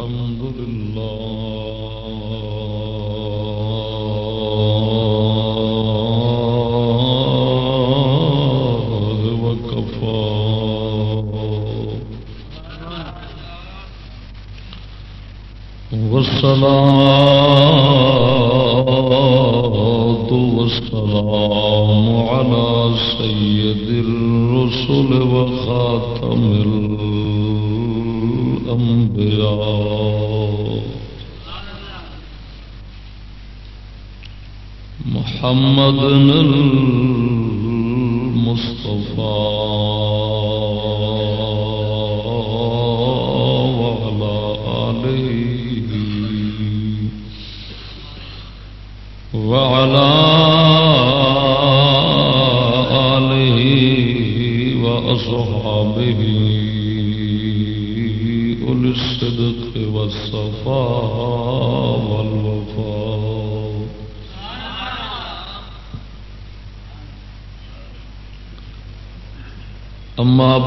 الحمد لله وكفى. والصلاة والسلام على سيد الرسل وخاتم محمد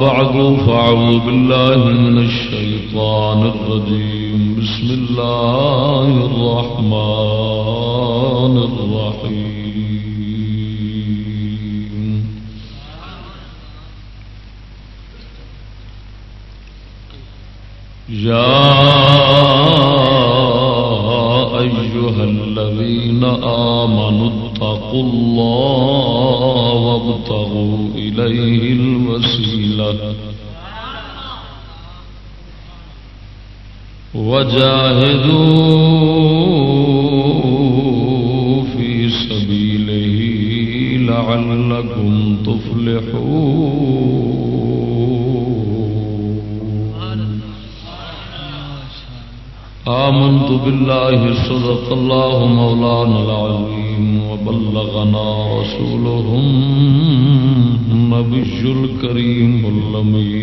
بعد فأعوذ بالله من الشيطان الرجيم. بسم الله الرحمن الرحيم. يا أيها الذين آمنوا اتقوا الله وجاهدوا في سبيله لعلكم تفلحون. آمنت بالله صدق الله مولانا العظيم وبلغنا رسوله النبي الكريم اللمين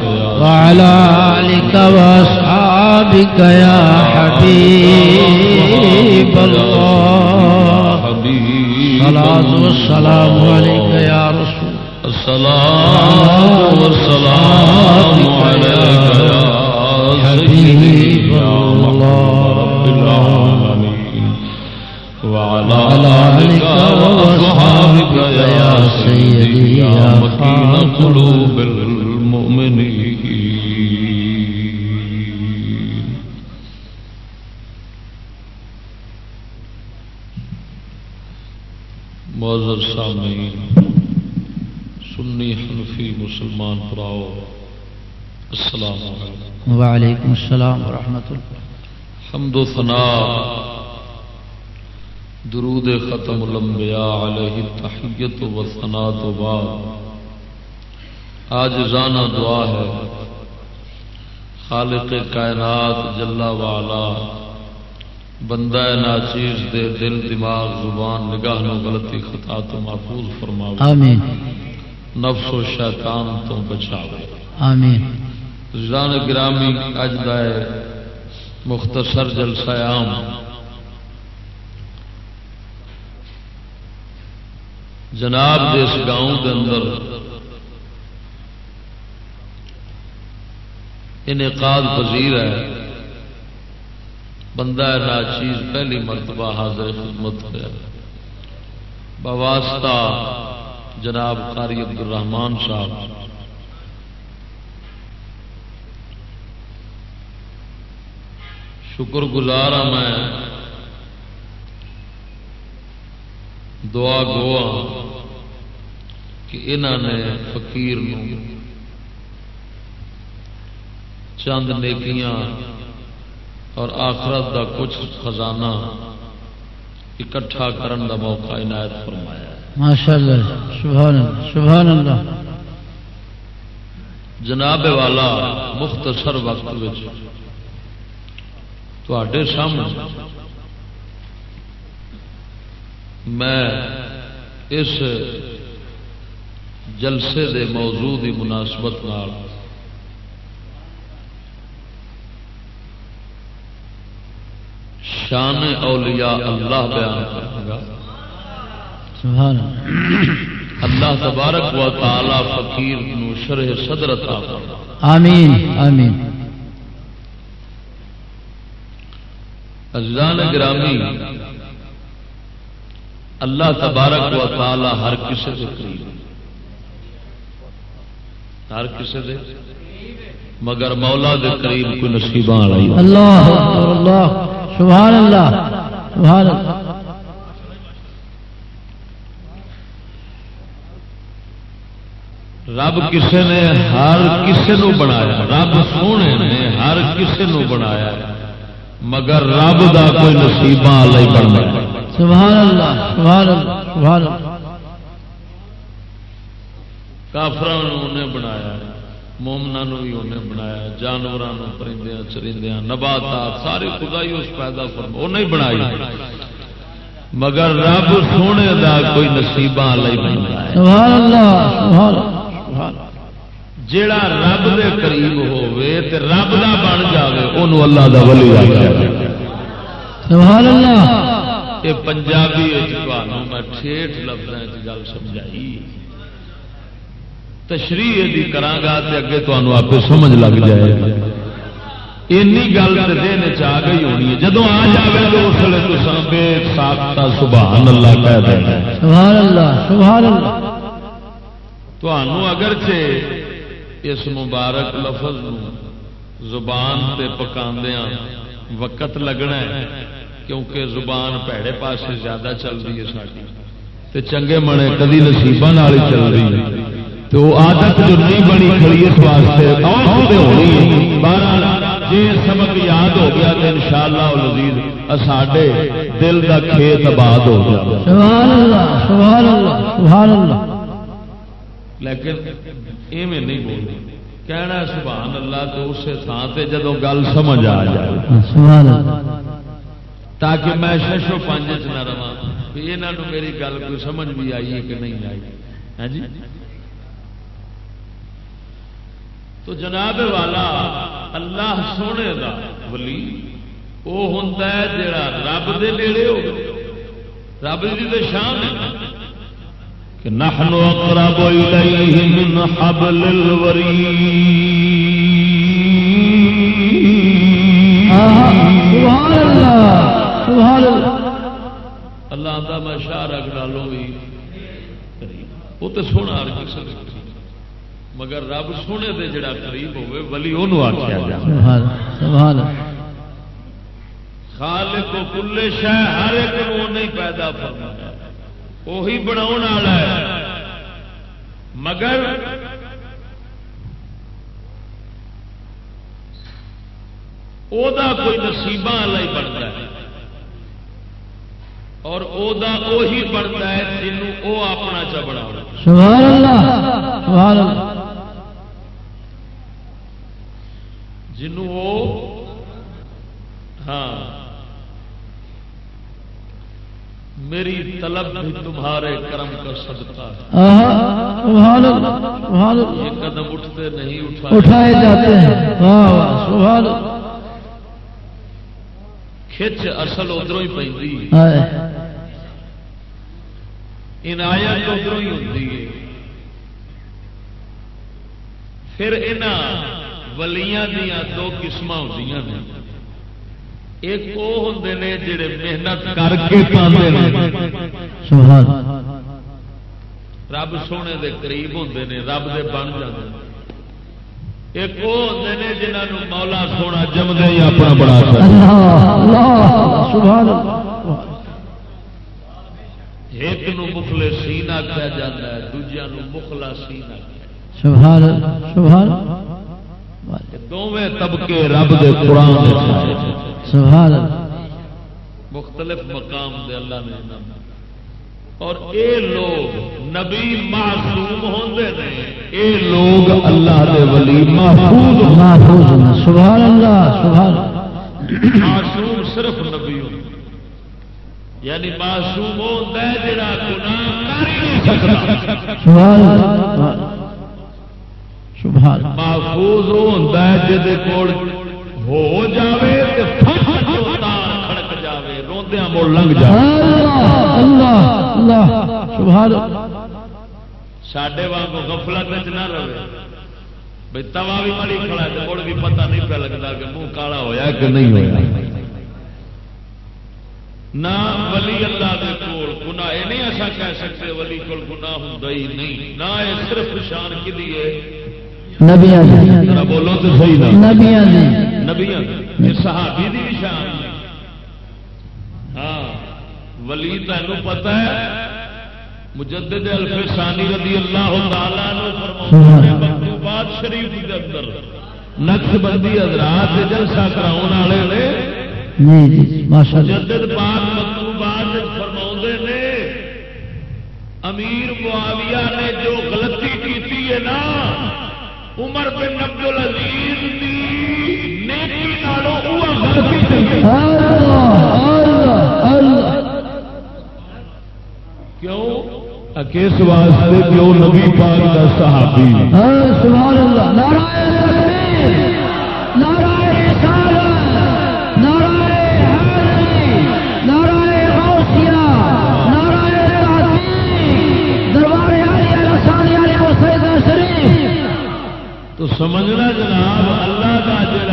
وعلى آلك وأصحابك يا حبيب الله. الصلاة والسلام عليك يا رسول الصلاة وعلیکم السلام ورحمۃ اللہ حمد و ثنا. درود ختم الانبیاء علیہ تحیت و ثنا تو بعد. آج رانا دعا ہے. خالق کائنات جلا والا بندہ ناچیز دے دل دماغ زبان نگاہ نو غلطی خطا تو محفوظ فرماؤ آمین. نفس و شیطان تو بچاؤ آمین. ران گرامی اج دائے مختصر جلسہ عام۔ جناب دے اس گاؤں دے اندر انعقاد پذیر ہے۔ بندہ ناچیز، پہلی مرتبہ حاضر خدمت ہوا بواسطہ جناب قاری عبد الرحمان صاحب شکر گزار ہاں میں۔ دعا گوا کہ انہوں نے فقیر نو چند نیکیاں اور آخرت دا کچھ خزانہ اکٹھا کرن دا موقع عنایت فرمایا۔ ہے ماشاء اللہ سبحان اللہ سبحان اللہ۔ جناب والا مختصر وقت تے سامنے۔ میں اس جلسے دے موضوع کی مناسبت نال شان اولیاء اللہ بیان کروں گا۔ سبحان اللہ۔ تبارک و تعالی فقیر نو شرح صدر عطا فرما آمین آمین۔ عزیزان گرامی اللہ تبارک و تعالی ہر کسی کے قریب ہر کسی دے۔ مگر مولا دے قریب کوئی والا ہی ہوتا۔ اللہ اکبر اللہ سبحان اللہ سبحان اللہ۔ رب کسے نے ہر کسے نو بنایا۔ رب سونے نے ہر کسے نو بنایا۔ مگر رب دا کوئی نصیبہ والا ہی بننا۔ سبحان اللہ سبحان اللہ سبحان اللہ کافران انہیں بنایا مومنا بھی انہیں بنایا جانوروں پرندیاں چرندیاں نباتات سارے خدا ہی اس پیدا فرما انہیں بنائی۔ مگر رب سونے دا کوئی نصیبہ والا ہی سبحان اللہ سبحان اللہ سبحان اللہ جیڑا رب دے قریب ہووے تے رب دا بن جاوے اونوں اللہ دا ولی آکھیا جائے سبحان اللہ۔ یہ پنجابی وچ تانوں میں ٹھیٹھ لفظاں وچ گل سمجھائی۔ تشریح دی کراں گا تے اگے تانوں آپے سمجھ لگ جائے۔ گا اینی گل تے دین چ آ گئی ہونی ہے۔ جدوں آ جاوے تو اس لیے تساں بے ساختہ سبحان اللہ کہہ دینا۔ سبحان اللہ سبحان اللہ۔ اگرچہ اس مبارک لفظ زبان تے پکاندیاں وقت لگنا ہے، کیونکہ زبان پیڑے پاسے زیادہ چل رہی ہے ساری تے چنگے منے کدی نصیباں نال ہی چل رہی ہے تو عادت جو نہیں بنی کھڑی اس واسطے ہونی بہرحال جی سبق یاد ہو گیا تو انشاءاللہ العزیز ساڈے دل دا کھیت آباد ہو گیا۔ سبحان اللہ سبحان اللہ سبحان اللہ۔ لیکن ایویں نہیں بولنی۔ کہنا ہے سبحان اللہ تو اسے تھان سے جدو گل سمجھ آ جائے۔ تاکہ میں ششو پانچ نہ رہا یہاں میری گل کوئی سمجھ بھی آئی ہے کہ نہیں آئی۔ ہے جی؟ تو جناب والا اللہ سونے دا ولی وہ ہوں جڑا رب دے نیڑے ہو۔ رب کی تو شان ہے۔ کہ نحن اقرب الیہ من حبل الورید سبحان اللہ سبحان اللہ. اللہ آتا میں شاہ رکھ ڈالوں بھی. وہ تو سونا ہر نے مگر رب سونے دے جڑا قریب ہوئے ولی انہوں آخیا جا. سبحان اللہ سبحان اللہ. خالق و کل شہ ہر ایک نو نہیں پیدا فرمایا۔ وہی بنا مگر او دا کوئی نصیبہ والا ہی بنتا ہے۔ اور او دا وہی بنتا ہے جنوں او اپنا چا بنا سبحان اللہ سبحان اللہ جنوں او ہاں۔ میری طلب بھی تمہارے کرم کا صدقہ ہے۔ یہ قدم اٹھتے نہیں اٹھائے جاتے۔ ہیں۔ کھچ اصل ادھر ہی ہائے۔ عنایت ادھر ہی ہوتی ہے۔ پھر یہاں ولیاں دیا دو قسم ہوتی نے ایک وہ ہوں نے جڑے محنت کر کے پاندے نے۔ سبحان رب سونے دے قریب ہوں نے رب دے بن جاتے ایک وہ ہوں نے جنہوں مولا سونا جمدے ہی اپنا بنا اللہ اللہ سبحان اللہ۔ ایک نو ہے سبحان اللہ سبحان اللہ۔ دونوں طبقے رب دے قرآن دے۔ سبحان اللہ۔ مختلف مقام دے اللہ نے انعام۔ اور اے لوگ نبی معصوم ہوندے نے اے لوگ اللہ دے ولی محفوظ محفوظ سبحان اللہ سبحان معصوم صرف نبی ہوں۔ یعنی معصوم ہوتا ہے جڑا گناہ کر ہی نہیں سکتا۔ سبحان اللہ سبحان محفوظ ہوتا ہے جہد کول ہو جاوے تے کھڑک جاوے روندیاں مڑ لنگ جاوے۔ اللہ اللہ سبحان ساڈے واگ غفلت وچ نہ رہے۔ بھئی توا بھی مڑی کھڑا ہے مڑ بھی پتہ نہیں پہ لگتا کہ منہ کالا ہویا کہ نہیں ہویا۔ نہ ولی اللہ کے کول گناہ یہ نہیں ایسا کہہ سکتے ولی کول گناہ ہوں ہی نہیں۔ نہ یہ صرف شان کی دیے نبیاں دی۔ بولو تو صحیح نہ۔ نبیاں دی۔ نبیاں صحابی دی بھی شان۔ ہاں ولی تینوں پتا ہے مجدد الفسانی رضی اللہ تعالیٰ عنہ فرماتے ہیں مکتوبات شریف کے اندر نقش بندی حضرات جلسہ کراؤن والے نے۔ جی جی ماشاء اللہ مجدد پاک مکتوبات فرما نے۔ امیر معاویہ نے جو غلطی کی ہے نا عمر بن عبد العزیز دی کیوں؟ کس واسطے کہ وہ نبی پاک کا صحابی سبحان اللہ تکبیر رسالت غوثیہ دربار علی الاسانی علی وسیدہ شریف۔ تو سمجھنا جناب اللہ کا جڑا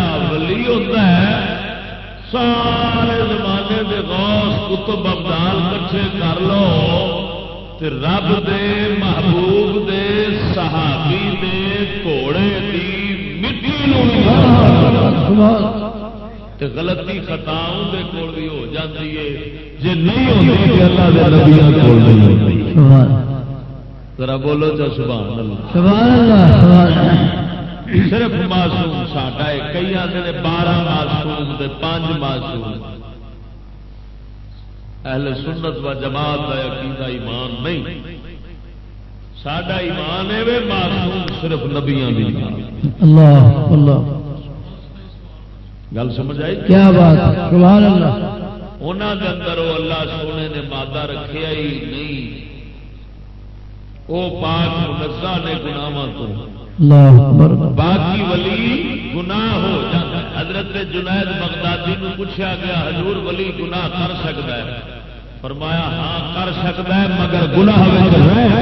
سارے زمانے دے غوث کتب ابدال کٹھے کر لو تے رب دے محبوب دے صحابی دے گھوڑے دی مٹی تے غلطی خطاؤں دے کول بھی ہو جاتی ہے۔ جے نہیں ہوتی تے اللہ دے نبیاں کول نہیں ہوتی سبحان ذرا بولو تو سبحان اللہ۔ سبحان اللہ سبحان اللہ۔ صرف معصوم ساڈا ہے کئی آتے نے بارہ معصوم تے پانچ معصوم۔ اہل سنت و جماعت کا عقیدہ ایمان نہیں۔ ساڈا ایمان ہے معصوم صرف نبیاں دی اللہ اللہ۔ گل سمجھ آئی؟ کیا بات سبحان اللہ۔ انہوں دے اندر وہ اللہ سونے نے مادہ رکھیا ہی نہیں۔ وہ پاک منزہ نے گناواں تو۔ باقی ولی گناہ ہو جاتا حضرت جنید بغدادی کو پوچھا گیا حضور ولی گناہ کر سکتا ہے؟ فرمایا ہاں کر سکتا ہے مگر گناہ اللہ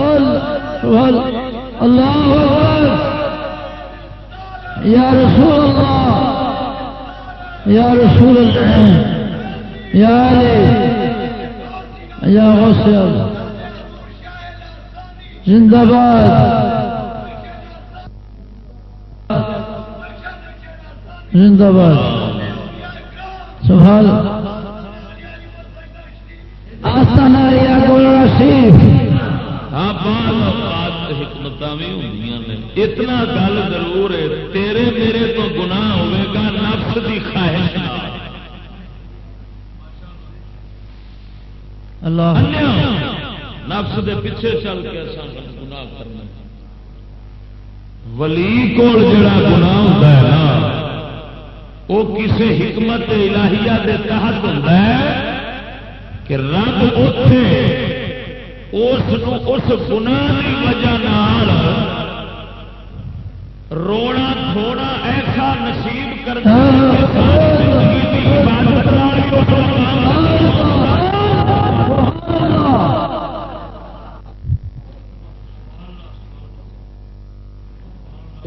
اللہ اللہ اللہ اللہ یا رسول اللہ یا رسول اللہ یا علی یا غسل زندہ باد۔ زندہ باد۔ سبحان آستانہ ہاں بعض اوقات حکمت بھی ہوں نے۔ اتنا گل ضرور ہے تیرے میرے تو گناہ ہوئے گا نفس کی خواہش۔ اللہ۔ نفس دے پیچھے چل کے گناہ کرنا ولی کول جڑا گناہ ہوتا ہے نا وہ کسی حکمت الہیہ دے تحت ہوتا ہے کہ رب اتے اس اس گناہ کی وجہ نال رونا تھوڑا ایسا نصیب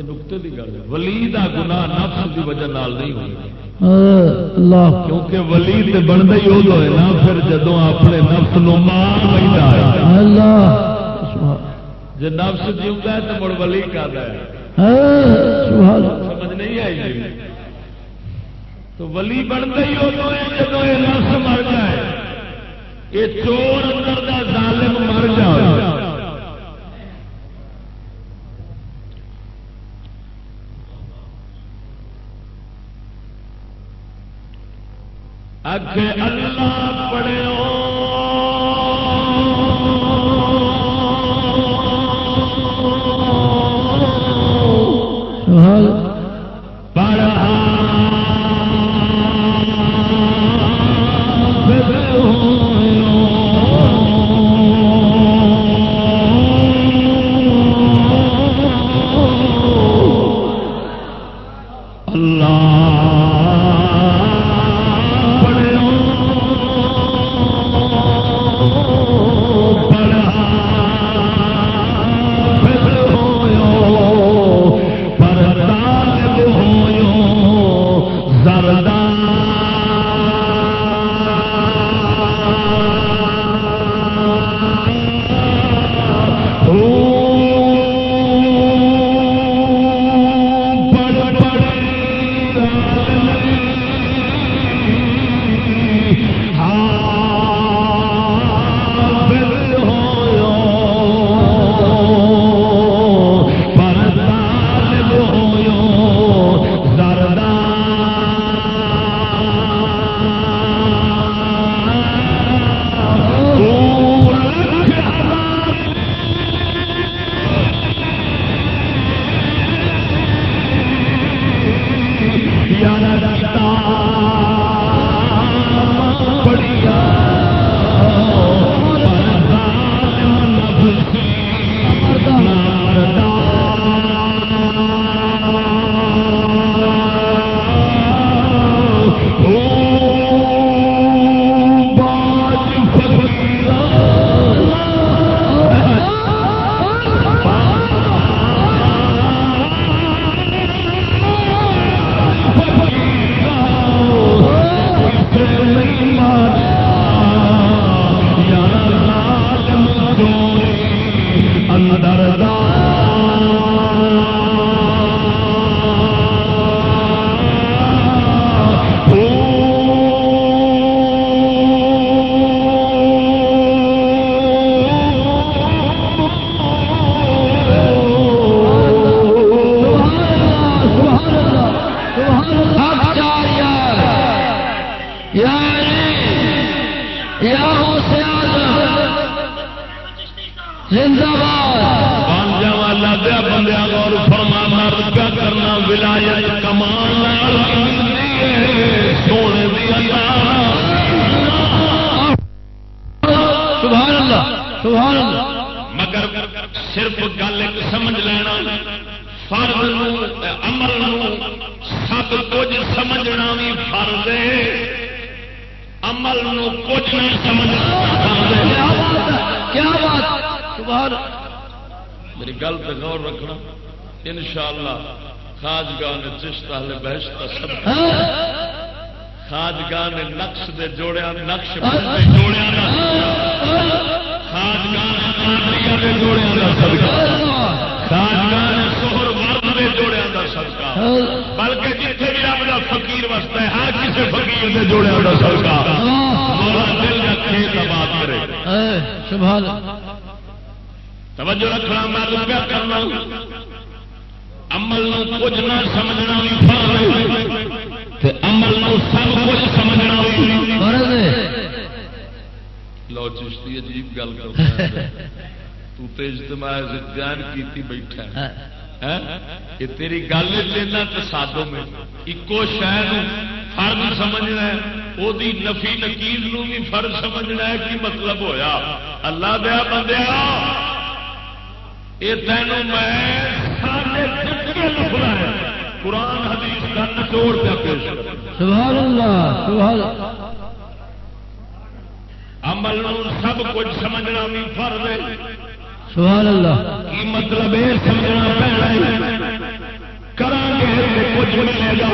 نقطے کی گل ولی دا گناہ نفس کی وجہ نال نہیں کیونکہ ولی تے بنتا ہی ادو ہے نا پھر جدو اپنے نفس نو ہے۔ سبحان جی نفس جیتا ہے تو مڑ ولی کر ہے۔ سبحان سمجھ نہیں آئی جی۔ تو ولی بنتا ہی ادو ہے جدو یہ نفس مر جائے۔ یہ چور اندر دا ظالم مر جائے۔ اگے اللہ پڑھو سمجھنا بھی فرض ہے۔ عمل نو کچھ نہ سمجھنا کیا بات کیا میری گل پہ غور رکھنا۔ انشاءاللہ خاجگاہ نے چشتہ لے بہشتہ سب ہاں۔ خاجگاہ نے نقش دے جوڑیا نقش ہاں۔ دے جوڑیا نہ خاجگاہ نے جوڑیا نہ خاجگاہ نے جوڑیا کا بلکہ جتنے بھی رب کا فقیر وستا ہے ہر کسی فقیر کے جوڑیا کا توجہ رکھنا میں لگا کرنا۔ عمل کچھ نہ سمجھنا بھی عمل سب کچھ سمجھنا لو چشتی عجیب گل کر تو تے اجتماع بیان کیتی بیٹھا یہ تیری گل چینا تو سادو میں۔ ایکو شہر فرض سمجھنا وہ نفی نکیل بھی فرض سمجھنا ہے کی مطلب ہویا؟ اللہ دیا بندیا یہ تینوں میں قرآن حدیث کا نچوڑ پہ پیش سبحان اللہ سبحان اللہ عمل سب کچھ سمجھنا بھی فرض ہے۔ سوال اللہ. کی مطلب یہ سمجھنا کچھ ملے گا۔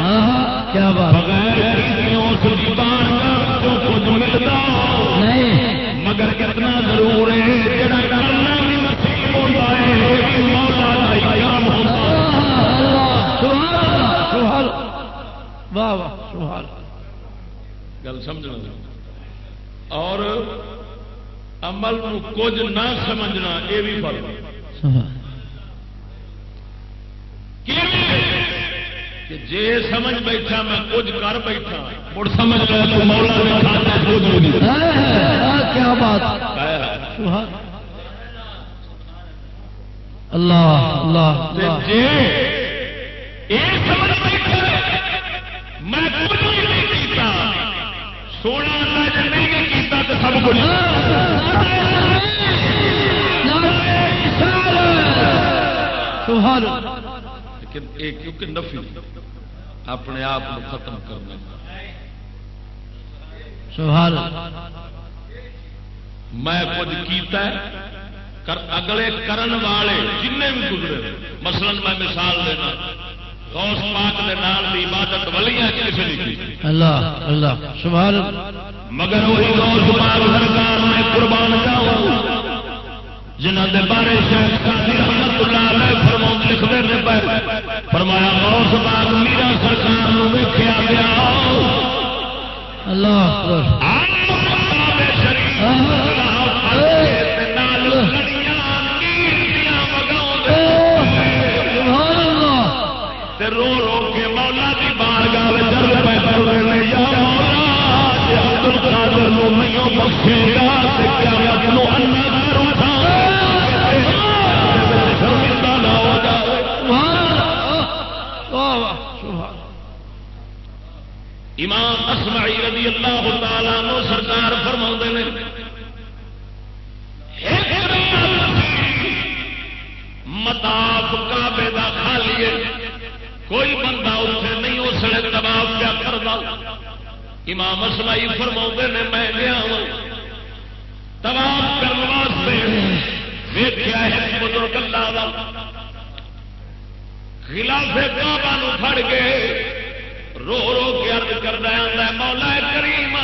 ہاں, ہاں، کیا بات؟ بغیر تو کچھ ملتا۔ نہیں۔ مگر کتنا ضرور ہے جڑا کرنا بھی نصیب ہوتا ہے مولا ہوتا ہاں، ہاں، سبحان اللہ سبحان واہ واہ سبحان گل سمجھنا۔ اور عمل کچھ نہ سمجھنا یہ بھی فرق کہ جے سمجھ بیٹھا میں کچھ کر بیٹھا۔ مڑ سمجھ ہاں، ہاں، ہاں، کیا بات۔ اللہ اللہ میں سونا نہیں سب کچھ۔ لیکن کیونکہ نفی اپنے آپ کو ختم کرنا۔ میں کچھ کیتا ہے اگلے کرن والے جن بھی گزرے مثلا میں مثال دینا۔ غوث پاک دے نال دی عبادت ولیاں نے کی۔ اللہ اللہ سبحان مگر وہی غوث پاک سرکار میں قربان جاؤں جنہ دے بارے شیخ قاضی رحمت اللہ علیہ نے پہ۔ فرمایا غوث پاک میرا سرکار نو ویکھیا گیا۔ اللہ اکبر امام رضی اللہ تعالی عنہ سرکار فرماؤندے نے، ایک مطاف کعبے دا خالی ہے، کوئی بندہ اتنے نہیں، اس نے تباف کیا کرتا امام اسمائی فرما نے، میں گیا ہوں۔ تباف کرنے واسطے ویخیا ہے بزرگ اللہ کا خلاف کعبہ نو پھڑ کے رو رو کے ارد کردا ہے مولا کریم۔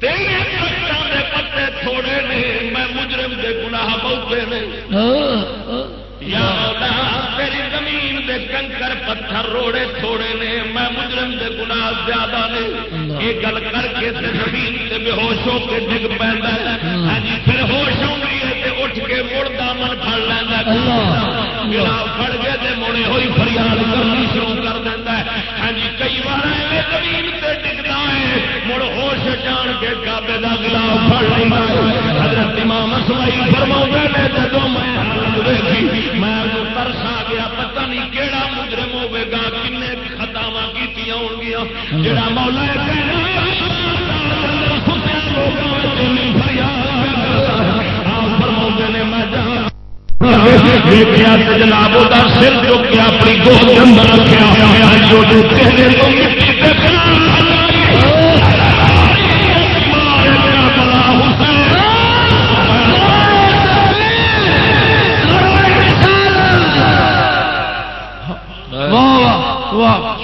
تیرے کشتوں پتے تھوڑے نے، میں مجرم دے گناہ بہتے نے۔ یا مولا تیری زمین دے کنکر پتھر روڑے تھوڑے نے میں مجرم دے گناہ زیادہ نے۔ یہ گل کر کے تے زمین سے بے ہوش ہو کے ڈگ پیندا ہے۔ ہاں جی پھر ہوش ہوندی ہے تے اٹھ کے مڑ دامن پھڑ لیندا ہے۔ پھڑ گئے تے مڑے ہوئی فریاد کرنی شروع کر ہے ہاں جی کئی بار زمین تے ڈگدا ہے۔ مڑ ہوش جان کے کعبے دا گلا پھڑ لیندا حضرت امام اسماعیل فرماؤندے نے جدوں میں حالت ویکھی، میں ترس آ گیا، پتہ نہیں کیڑا مجرم ہوے گا، کنے خطاواں کیتیاں ہون گیا جڑا مولا فریاد فرما نے، میں جہاں جناب وہ سر چک کے اپنی گوشت اندر رکھا ہاں جی، جو چہرے کو مٹی تے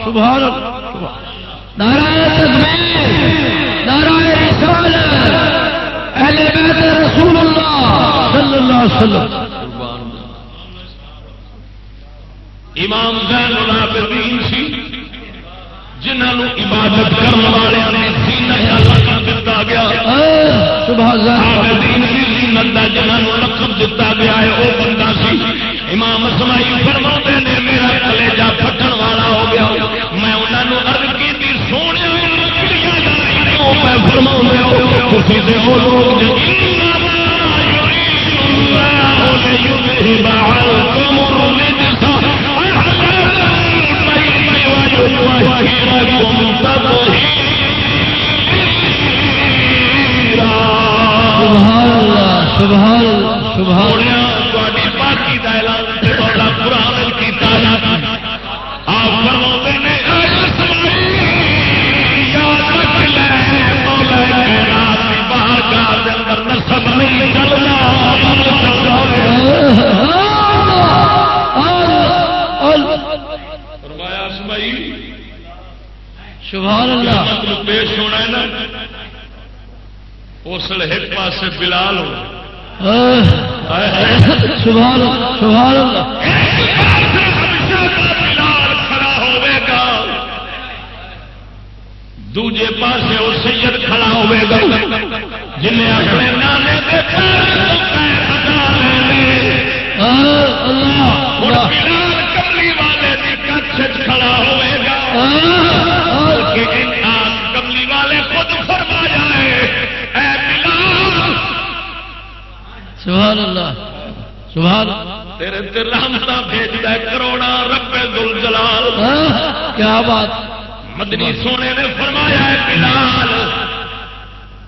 سبحان اللہ۔ نعرہ تکبیر، نعرہ اہل بیت رسول اللہ صلی اللہ علیہ وسلم۔ امام زین العابدین سی جنہوں عبادت کرنے والے نے زینت کا لقب دتا گیا۔ سبحان اللہ۔ عابدین دی زینت دا جنہوں لقب دتا گیا ہے وہ بندہ سی۔ امام اسماعیل فرماتے نے میرا کلیجہ پھٹن والا ہو گیا۔ میں انہوں عرض کی تھی سونے میں فرماؤں وہ لوگ جو سبحان سبحان اللہ۔ دوجے پاسے وہ سید کھڑا ہوئے گا۔ بات مدنی سونے نے فرمایا ہے بلال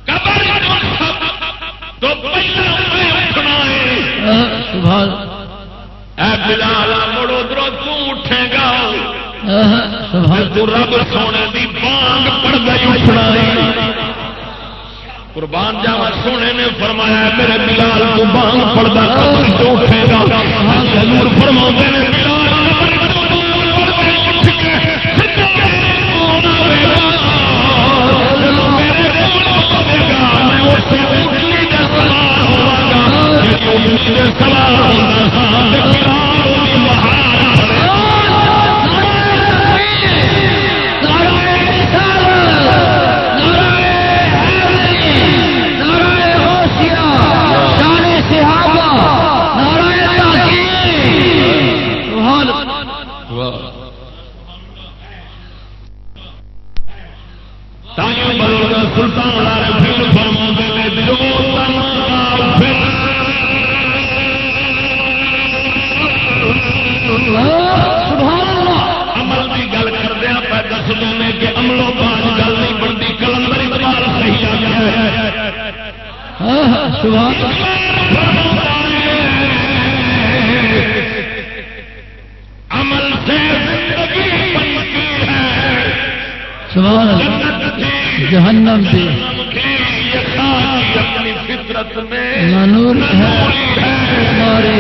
قبر تو پہلا میں اٹھنا ہے آہ، سبحان۔ اے بلال مڑو درو تو اٹھے گا۔ رب سونے کی بانگ ہی اٹھنا قربان جاوا سونے نے فرمایا میرے بلال کو بانگ پڑتا اٹھے گا۔ فرما نے سوال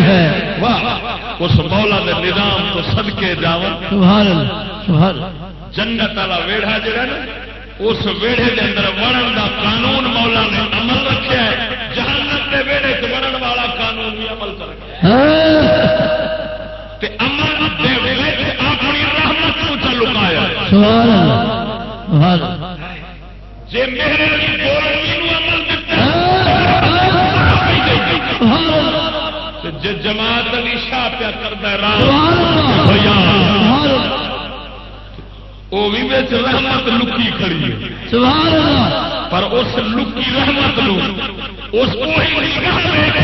ہے اس مولا کے نظام تو جنت والا ویڑا جہا نا اس ویڑے کے اندر وڑن کا قانون مولا نے عمل رکھا ہے. جہنت کے ویڑے چ وڑن والا قانون بھی عمل کر عمل اپنی رحمت کو جی میرے جی جماعت علی شاہ پیا کرتا وہ بھی رحمت لکی کھڑی ہے۔ پر اس لکی رحمت لو اس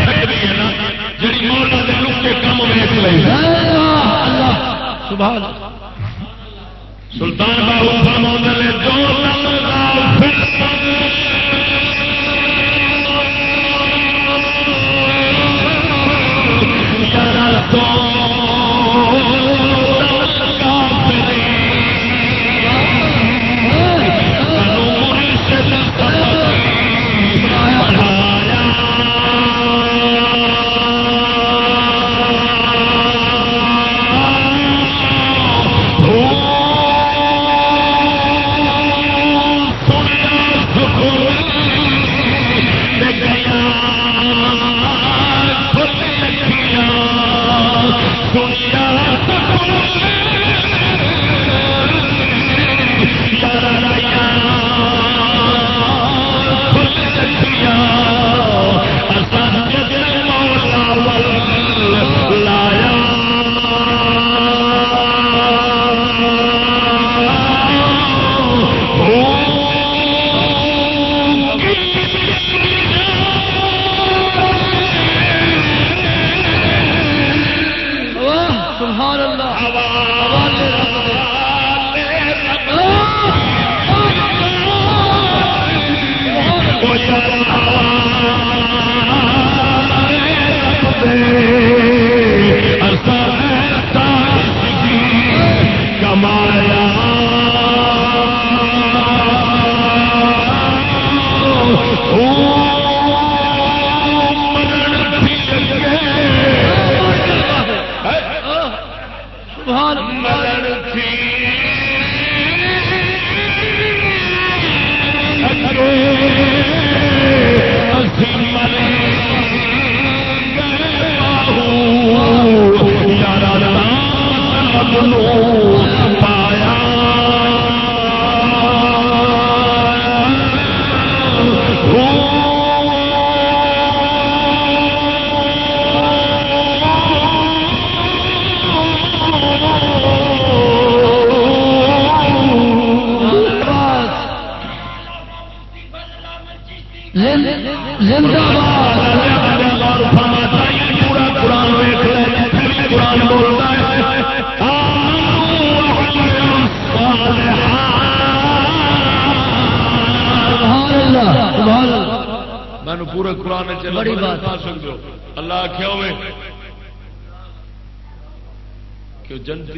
سکتی ہے نا جی مولا کے لکے کم لے۔ سلطان بابو فرما نے جو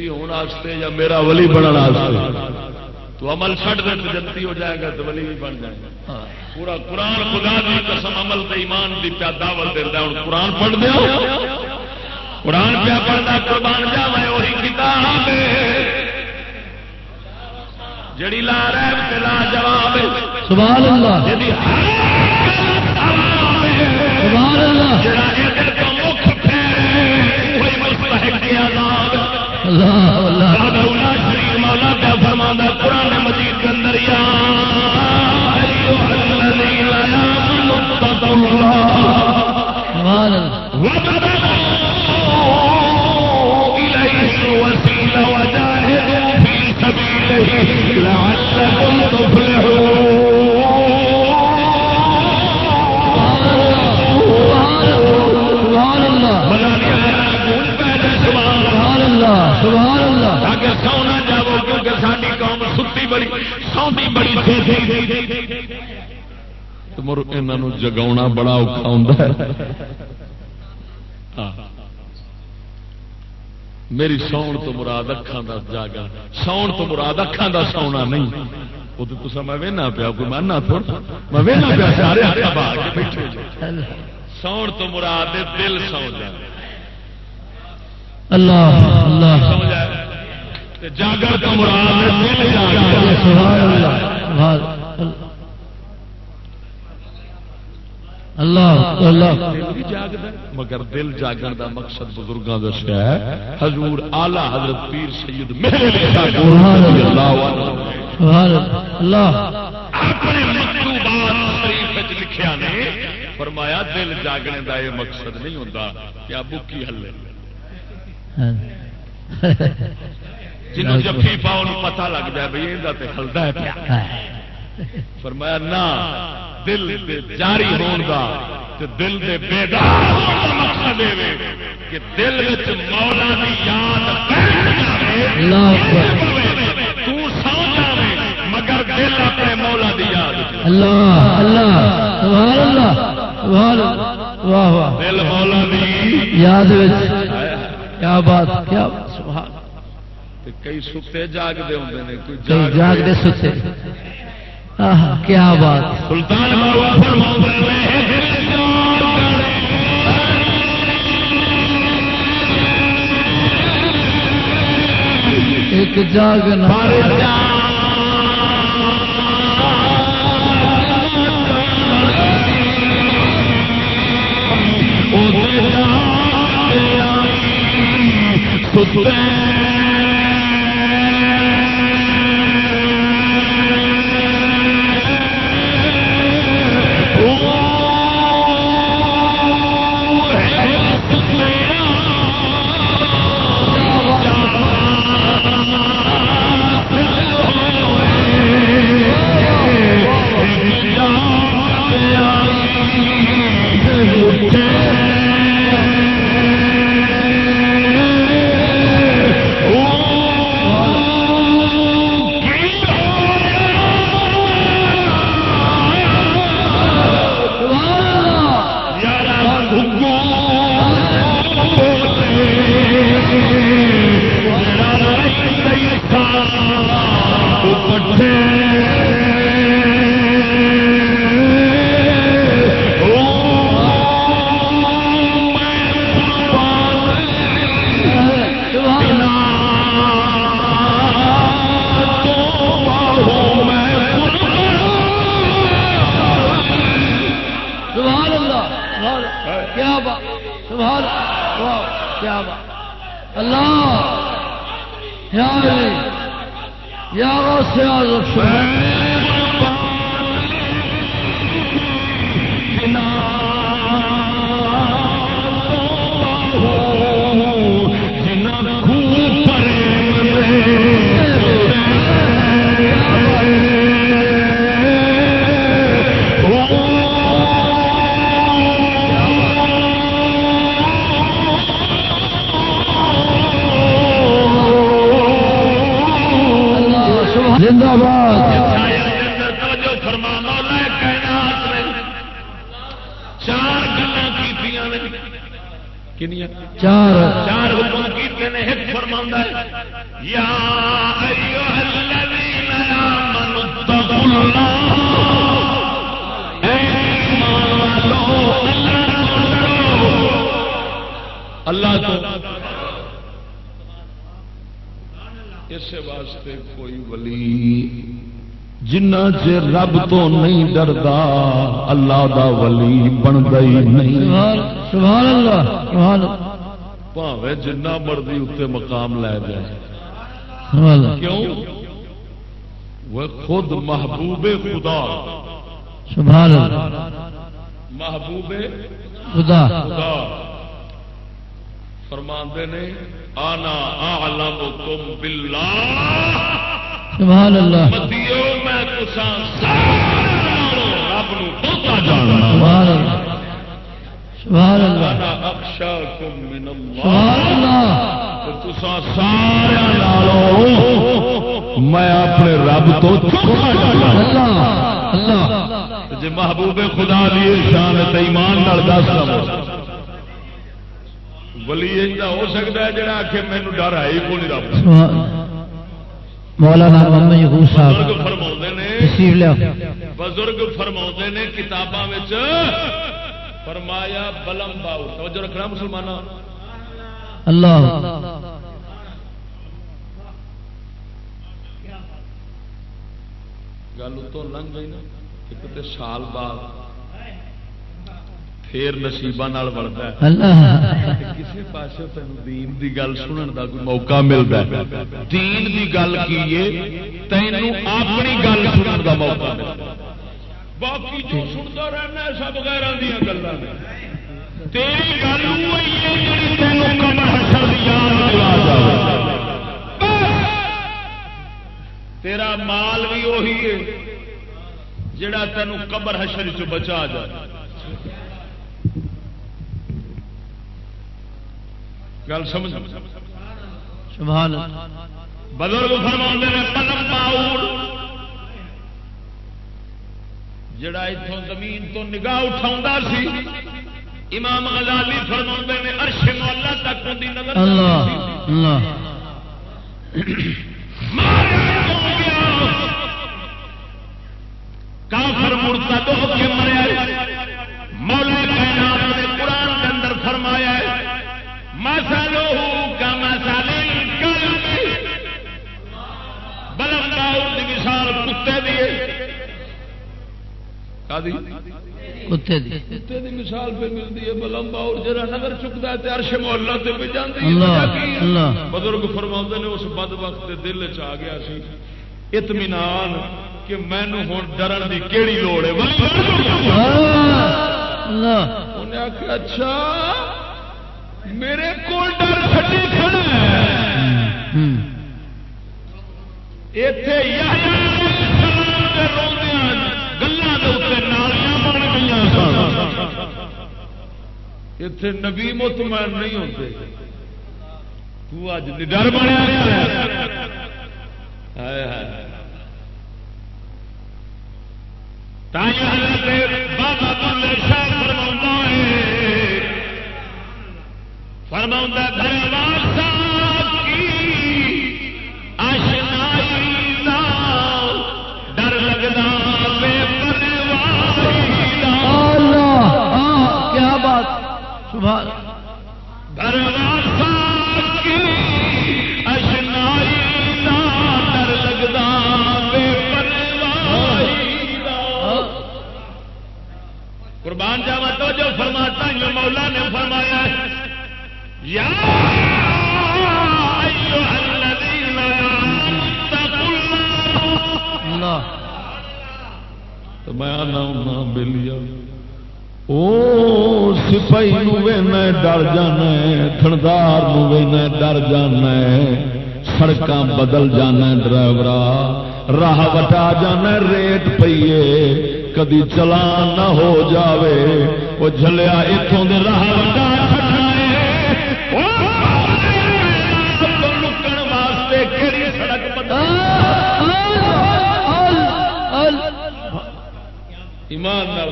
ہونے یا میرا ولی بننے تو عمل دے تو جنتی ہو جائے گا تو ولی بھی بن جائے گا پورا قرآن خدا دی قسم عمل تے ایمان دی پیا دعوت دینا ہوں قرآن پڑھ دیا قرآن پیا پڑھتا قربان جا میں وہی کتاب جڑی لا رہے لا جواب سبحان اللہ سبحان اللہ جڑا تو مکھ پھیرے وہی مستحق یا سبحان اللہ. سبحان اللہ. تاکہ سونا جاؤ کیونکہ ساری قوم ستی بڑی سوندی بڑی انہوں جگا بڑا اوکھا ہوں میری ساؤن تو مراد اکھان دا جاگا ساؤن تو مراد اکھان دا سونا نہیں۔ وہ تو تصا میں وہنا پیا کوئی ماننا تھوڑا میں وہنا پیا سارے بیٹھے۔ ساؤن تو مراد دل سو جائے اللہ اللہ. جاگر مراد اللہ. اللہ مگر دل جاگن دا مقصد بزرگاں دسیا ہے۔ حضور اعلی حضرت پیر سید اللہ. اپنے مکتوبات شریف لکھیا نے فرمایا دل جاگنے دا یہ مقصد نہیں ہوندا کہ ابو کی ہلے جنوں جفی پاؤ نوں پتہ لگ جائے بھئی ایندا تے ہلدا ہے پیا۔ فرمایا نہ دل دے جاری ہون دا تے دل دے بیدار ہون دا مقصد اے کہ دل وچ مولا دی یاد بیٹھ جاوے۔ اللہ اکبر۔ تو سو جاوے مگر دل اپنے مولا دی یاد اللہ اللہ سبحان اللہ سبحان اللہ واہ واہ۔ دل مولا دی یاد وچ۔ کیا بات کیا بات، سبحان کئی ستے نے کوئی کئی جاگ دے ستے۔ کیا بات۔ سلطان ایک جاگنا۔ پر سبحان ولی جنہ چ رب تو نہیں ڈردا اللہ دا ولی بنتا ہی نہیں۔ سبحان اللہ سبحان پاوے جنہ مرضی اتنے مقام لے جائے۔ کیوں؟ وہ خود محبوب خدا۔ سبحان اللہ محبوب خدا۔ خدا۔ فرماندے نے آنا اعلم تم باللہ۔ سبحان اللہ. سارے رب سبحان اللہ. میں اپنے رب تو جی محبوب خدا لیے شان ایمان دس ولی ایسا ہو سکتا ہے جڑا آخے مینو ڈر ہے ہی کوئی رب. سبحان- مولانا محمد یقوب بزرگ صاحب تشریف لیا۔ بزرگ فرما نے کتاباں فرمایا بلم باؤ۔ توجہ رکھنا مسلمان اللہ۔ گل تو لنگ گئی نا ایک تو سال بعد۔ پھر نصیبہ بڑھتا ہے۔ اللہ۔ کسی پاس تین دین دی گل سنن دا کوئی موقع ملتا ہے۔ دین دی گل کیے تینوں اپنی گل سنن دا موقع ملتا باقی جو سنتا رہنا سب غیر دیا گلوں تیری گل تینوں یاد تیرا مال بھی وہی ہے جڑا تینوں قبر حشر چ بچا جائے۔ گل سمجھ۔ سبحان بزرگ فرما نے پاؤ جڑا اتوں زمین تو نگاہ اٹھا سی امام غزالی فرما نے ارش مولا تک ان کی نظر اللہ اللہ۔ کافر مرتا دو کے مریا مولا کتے دی۔ کتے دی مثال پہ ملتی ہے بلم باؤر جرا نظر چکتا ہے تے عرش محلہ تے پہ جاندی ہے۔ اللہ وجہ کی ہے؟ اللہ۔ بزرگ فرما نے اس بد وقت دل چ آ گیا سی اطمینان کہ مینو ہوں ڈرن دی کیڑی لوڑ ہے۔ گیا۔ اللہ۔ اچھا میرے کو ڈر چڈی کھڑا ہے۔ ہم۔ اتنے نبی مطمئن نہیں ہوتے۔ تو اج ڈر بنیا بدل جانا ڈرائیورا، راہ وٹا جانا ریٹ پیے کدی چلان نہ ہو جاوے۔ وہ جلیا اتوں دے راہ وٹا چھڈنا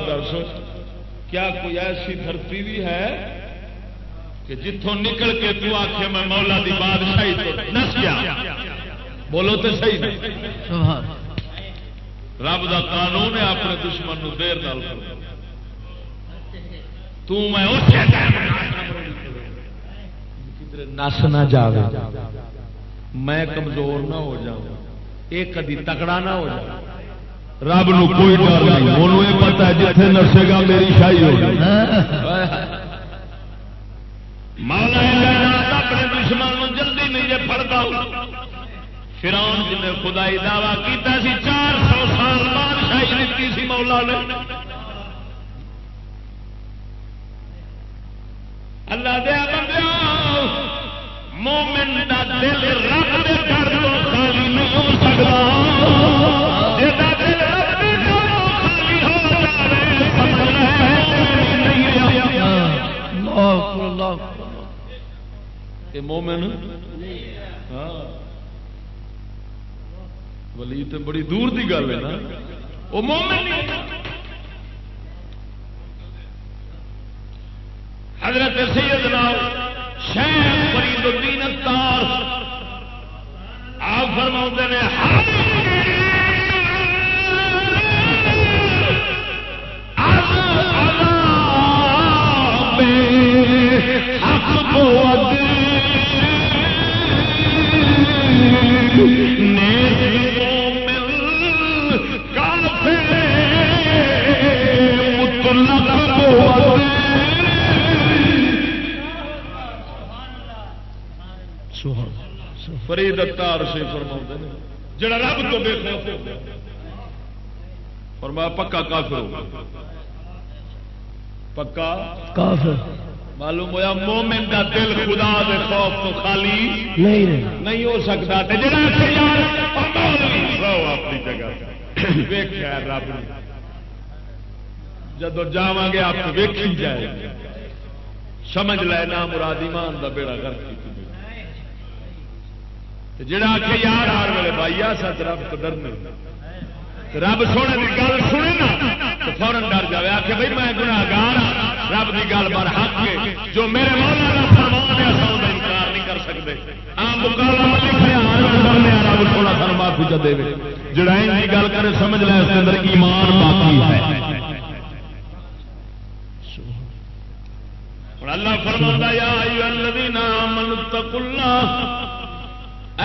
درسو کیا کوئی ایسی دھرتی بھی ہے کہ جتوں نکل کے تو آخ میں مولا دی بادشاہی تو نس گیا؟ بولو تو صحیح رب دا قانون ہے اپنے دشمن نو دیر نال تو میں نس نہ جاوے۔ میں کمزور نہ ہو جاؤں۔ یہ کدی تکڑا نہ ہو جائے رب نو کوئی ڈر نہیں۔ انہوں یہ پتا ہے جتنے نسے گا میری شاہی ہوگی اپنے دشمن جلدی نہیں جی پڑتا فرون جن جی نے خدائی دعوی کیتا سی، چار سو سال بادشاہی دیتی سی مولا نے۔ اللہ دیا بندہ مومن دا دل رب دے گھر تو خالی نہیں ہو سکتا۔ مومن؟ ہاں۔ ولی تو بڑی دور کی گل ہے نا۔ وہ مومن حضرت سیدنا شیخ فرید الدین اتار آپ فرما نے حق بو فرید اتار سے فرما جڑا رب تو بے خوف فرمایا پکا کافر ہو پکا کافر۔ معلوم ہوا مومن کا دل خدا دے خوف تو خالی نہیں نہیں ہو سکتا۔ اپنی جگہ۔ ویخیا رب جدو جا گے آپ ویکھی جائے۔ سمجھ لے نہ مرادی مان کا بیڑا کر جڑا آ کے یار آر والے بھائی، آ سچ رب تو ڈرنے رب سونے کی گل سنے نا تو فورن ڈر جائے آ کے بھائی میں گناگار ہاں، رب کی گل بار حق جو میرے مولا کا فرمان ہے سو انکار نہیں کر سکتے رب تھوڑا سر معافی چ دے جڑا کی گل کرے، سمجھ لے اس کے اندر ایمان باقی ہے۔ اللہ۔ فرما یا الذین آمنوا اتقوا اللہ۔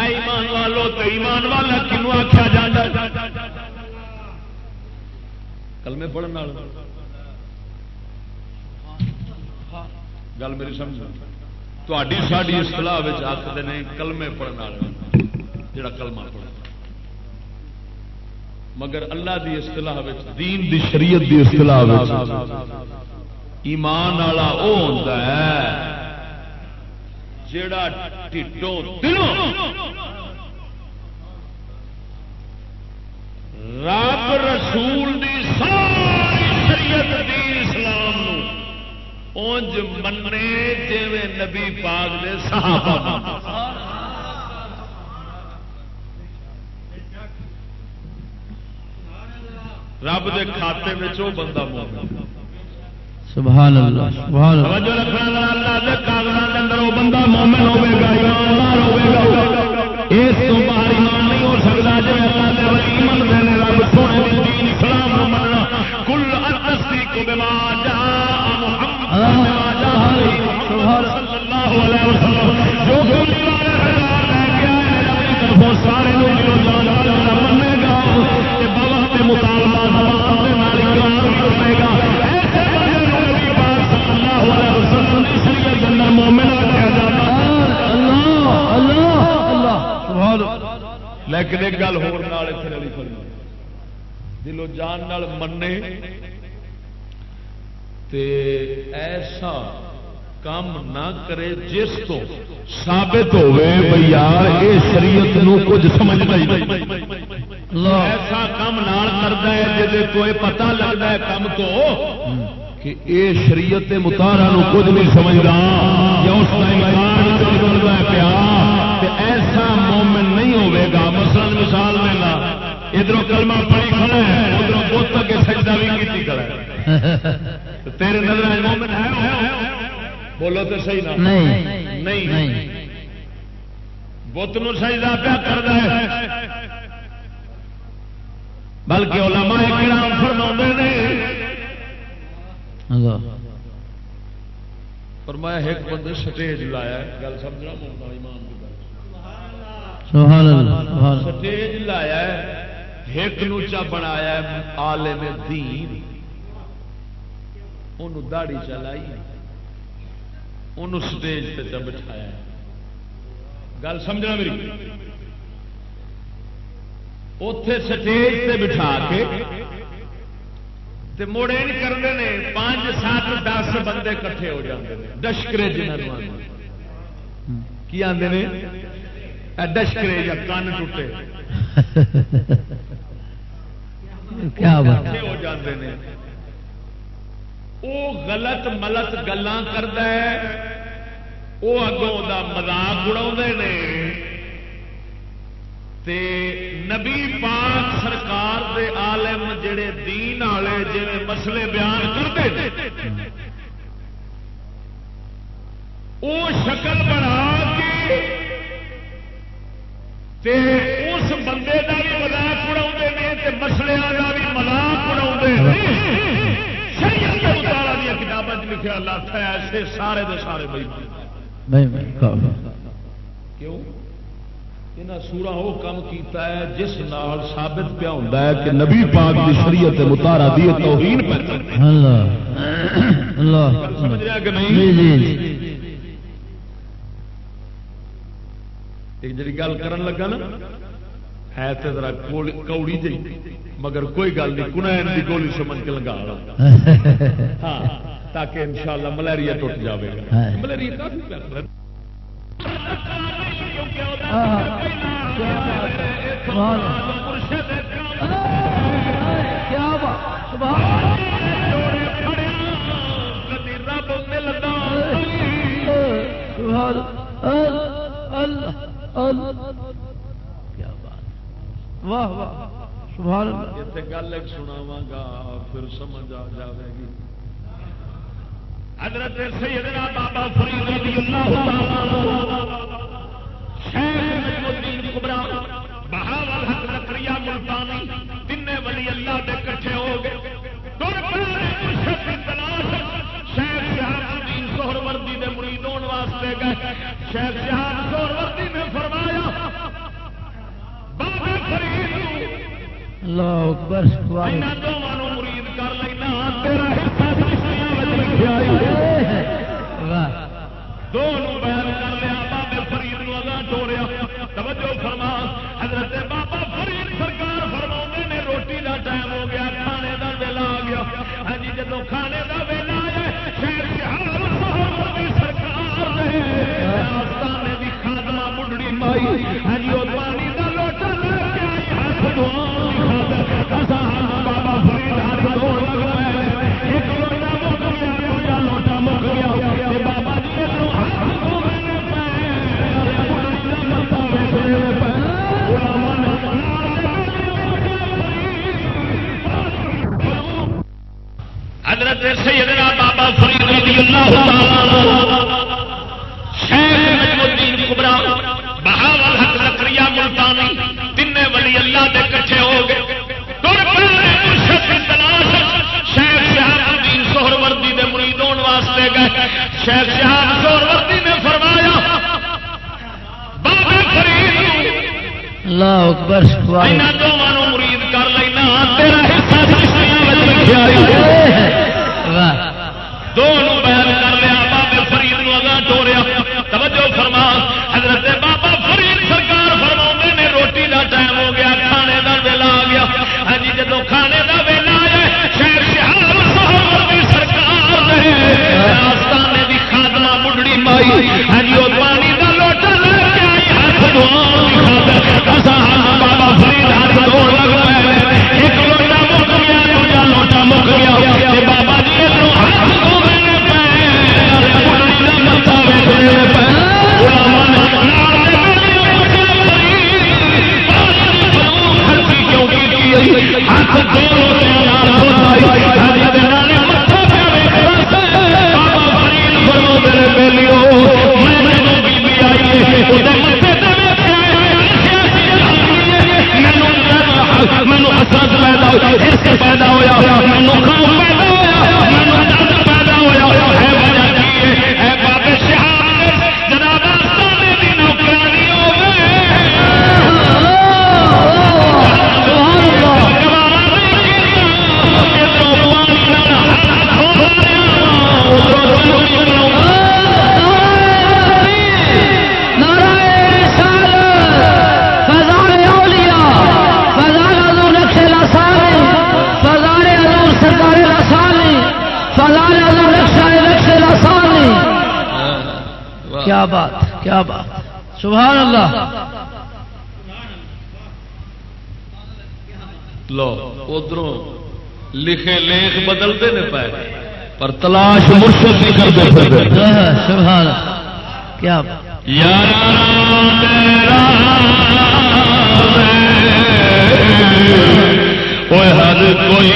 ایمان والو تو ایمان والا کنو آخیا جا کلمے پڑھنے گل میری سمجھ تھی ساری اصطلاح آخر نے کلمے پڑھنے والے۔ جڑا کلمہ پڑھ مگر اللہ دی اصطلاح دین دی شریعت دی اصطلاح ایمان والا وہ ہوتا ہے۔ جڑا ٹھٹوں دلوں رب رسول دی ساری شریعت دی اسلام اونج منے جی نبی پاک دے صحابہ رب دے کھاتے میں وہ بندہ مومن۔ سبحان اللہ سبحان اللہ۔ توجہ رکھنا اللہ دے کاغذاں دے اندر وہ بندہ مومن ہوے گا ایماندار ہوے گا۔ اس تو باہر ایمان نہیں ہو سکتا جو اللہ دے ولی من دے نے رب سونے دی دین اسلام نو مننا۔ کل اتصدیق بما جاء محمد صلی اللہ علیہ وسلم۔ لیکن ایک گل ہو دلو جان منے تے ایسا کام نہ کرے جس تو ثابت ہوئے بھائی یار یہ شریعت نو کچھ سمجھ نہیں ایسا کام نال کرتا ہے جی کوئی پتہ لگتا ہے کام تو کہ اے شریعت متارا کچھ نہیں سمجھتا یا اس کا پیا۔ ایسا ادھر کلمہ پڑی کھڑا ہے ادھر بت کے سجدہ بھی کی کھڑا ہے۔ تیرے نظر مومن ہے؟ بولو تو صحیح نہ نہیں۔ نہیں۔ بت نو سجدہ پیا کرتا ہے۔ بلکہ علماء کرام فرما نے۔ فرمایا ایک بندے سٹیج لایا گل سمجھنا ایمان سبحان اللہ۔ سٹیج لایا ہے۔ ایک نوچا بنایا ہے، عالم دین۔ انہوں داڑی چلائی انہوں سٹیج پہ چا بٹھایا گل سمجھنا میری؟ اتے سٹیج تے بٹھا کے تے موڑے نہیں کرتے ہیں پانچ، سات، دس بندے کٹھے ہو جاتے ہیں ڈشکرے جنہوں کی آتے ہیں ڈشکرے یا کن ٹوٹے۔ کیا ہو جاتے ہیں وہ غلط ملت گلان کرتا ہے وہ اگوں دا مذاق اڑا نے۔ تے نبی پاک سرکار دے عالم جڑے دین والے جڑے مسئلے بیان کرتے ہیں وہ شکل بنا کے تے اس بندے کا بھی اڑا مسلے کا بھی اڑا شریعت کے مطالعہ دیا کتابیں لکھا اللہ تھا ایسے سارے دے سارے بھائی نہیں نہیں کافی کیوں؟ یہاں سورا وہ کام کیتا ہے جس نال ثابت پیا ہوتا ہے کہ نبی پاک کی شریعت متارا دی توہین پہ کرتے ہیں۔ اللہ اللہ۔ سمجھ رہا کہ نہیں۔ ایک جی گل کرن لگا نا ہے تو ذرا کوڑی- جی مگر کوئی گل نہیں کنائن کی گولی سمجھ کے لگا ہاں تاکہ انشاءاللہ ملیریا ٹوٹ جاوے گا۔ ہاں۔ ملیریا کافی کیا بات واہ واہ سبحان اللہ۔ اتنے گل ایک سناوا گا، پھر سمجھ آ جائے گی۔ حضرت سیدنا بابا فرید رضی اللہ تعالی شیخ نجم الدین کبرا، بہاول حق زکریا ملتانی تین ولی اللہ دے کٹھے واسطے گئے۔ شیخ شہاب سہر وردی نے فرمایا بابا فرید اللہ اکبر سبحان اینا دونوں مرید کر لینا تیرا حصہ سرشتیاں وچ رکھیا ہے واہ۔ دونوں حضرت سیدنا بابا فرید رضی اللہ تعالی شیخ کبرا بہاول حق زکریا ملتانی تین ولی اللہ دے کٹھے ہو گئے۔ شیخ شہاب الدین سہر وردی دے مرید ہونے واسطے گئے۔ شیخ شہاب سہر وردی نے فرمایا بابا فرید اللہ اکبر سبحان اینا دونوں مرید کر لینا تیرا حصہ رکھیا۔ ہے۔ اللہ واہ دونوں بیان کر لیا، بابے فرید نو اگاں ٹوریا۔ توجہ فرما، حضرت بابا فرید سرکار فرما نے، روٹی دا ٹائم ہو گیا، کھانے دا ویلا آ گیا۔ ہاں جی جدو کھانے دا ویلا آیا شہر شہر سہر دی سرکار نے آستانے دی خادمہ بڈڑی مائی۔ ہاں جی او پانی دا لوٹا لے کے آئی، ہاتھ دعا ہاں جی، بابا فرید ہاتھ دھوڑ کیا بات کیا بات سبحان اللہ لو ادھر لکھے لیخ بدلتے نے پائے پر تلاش مرشد نہیں کرتے پھر سبحان کیا یار ہر کوئی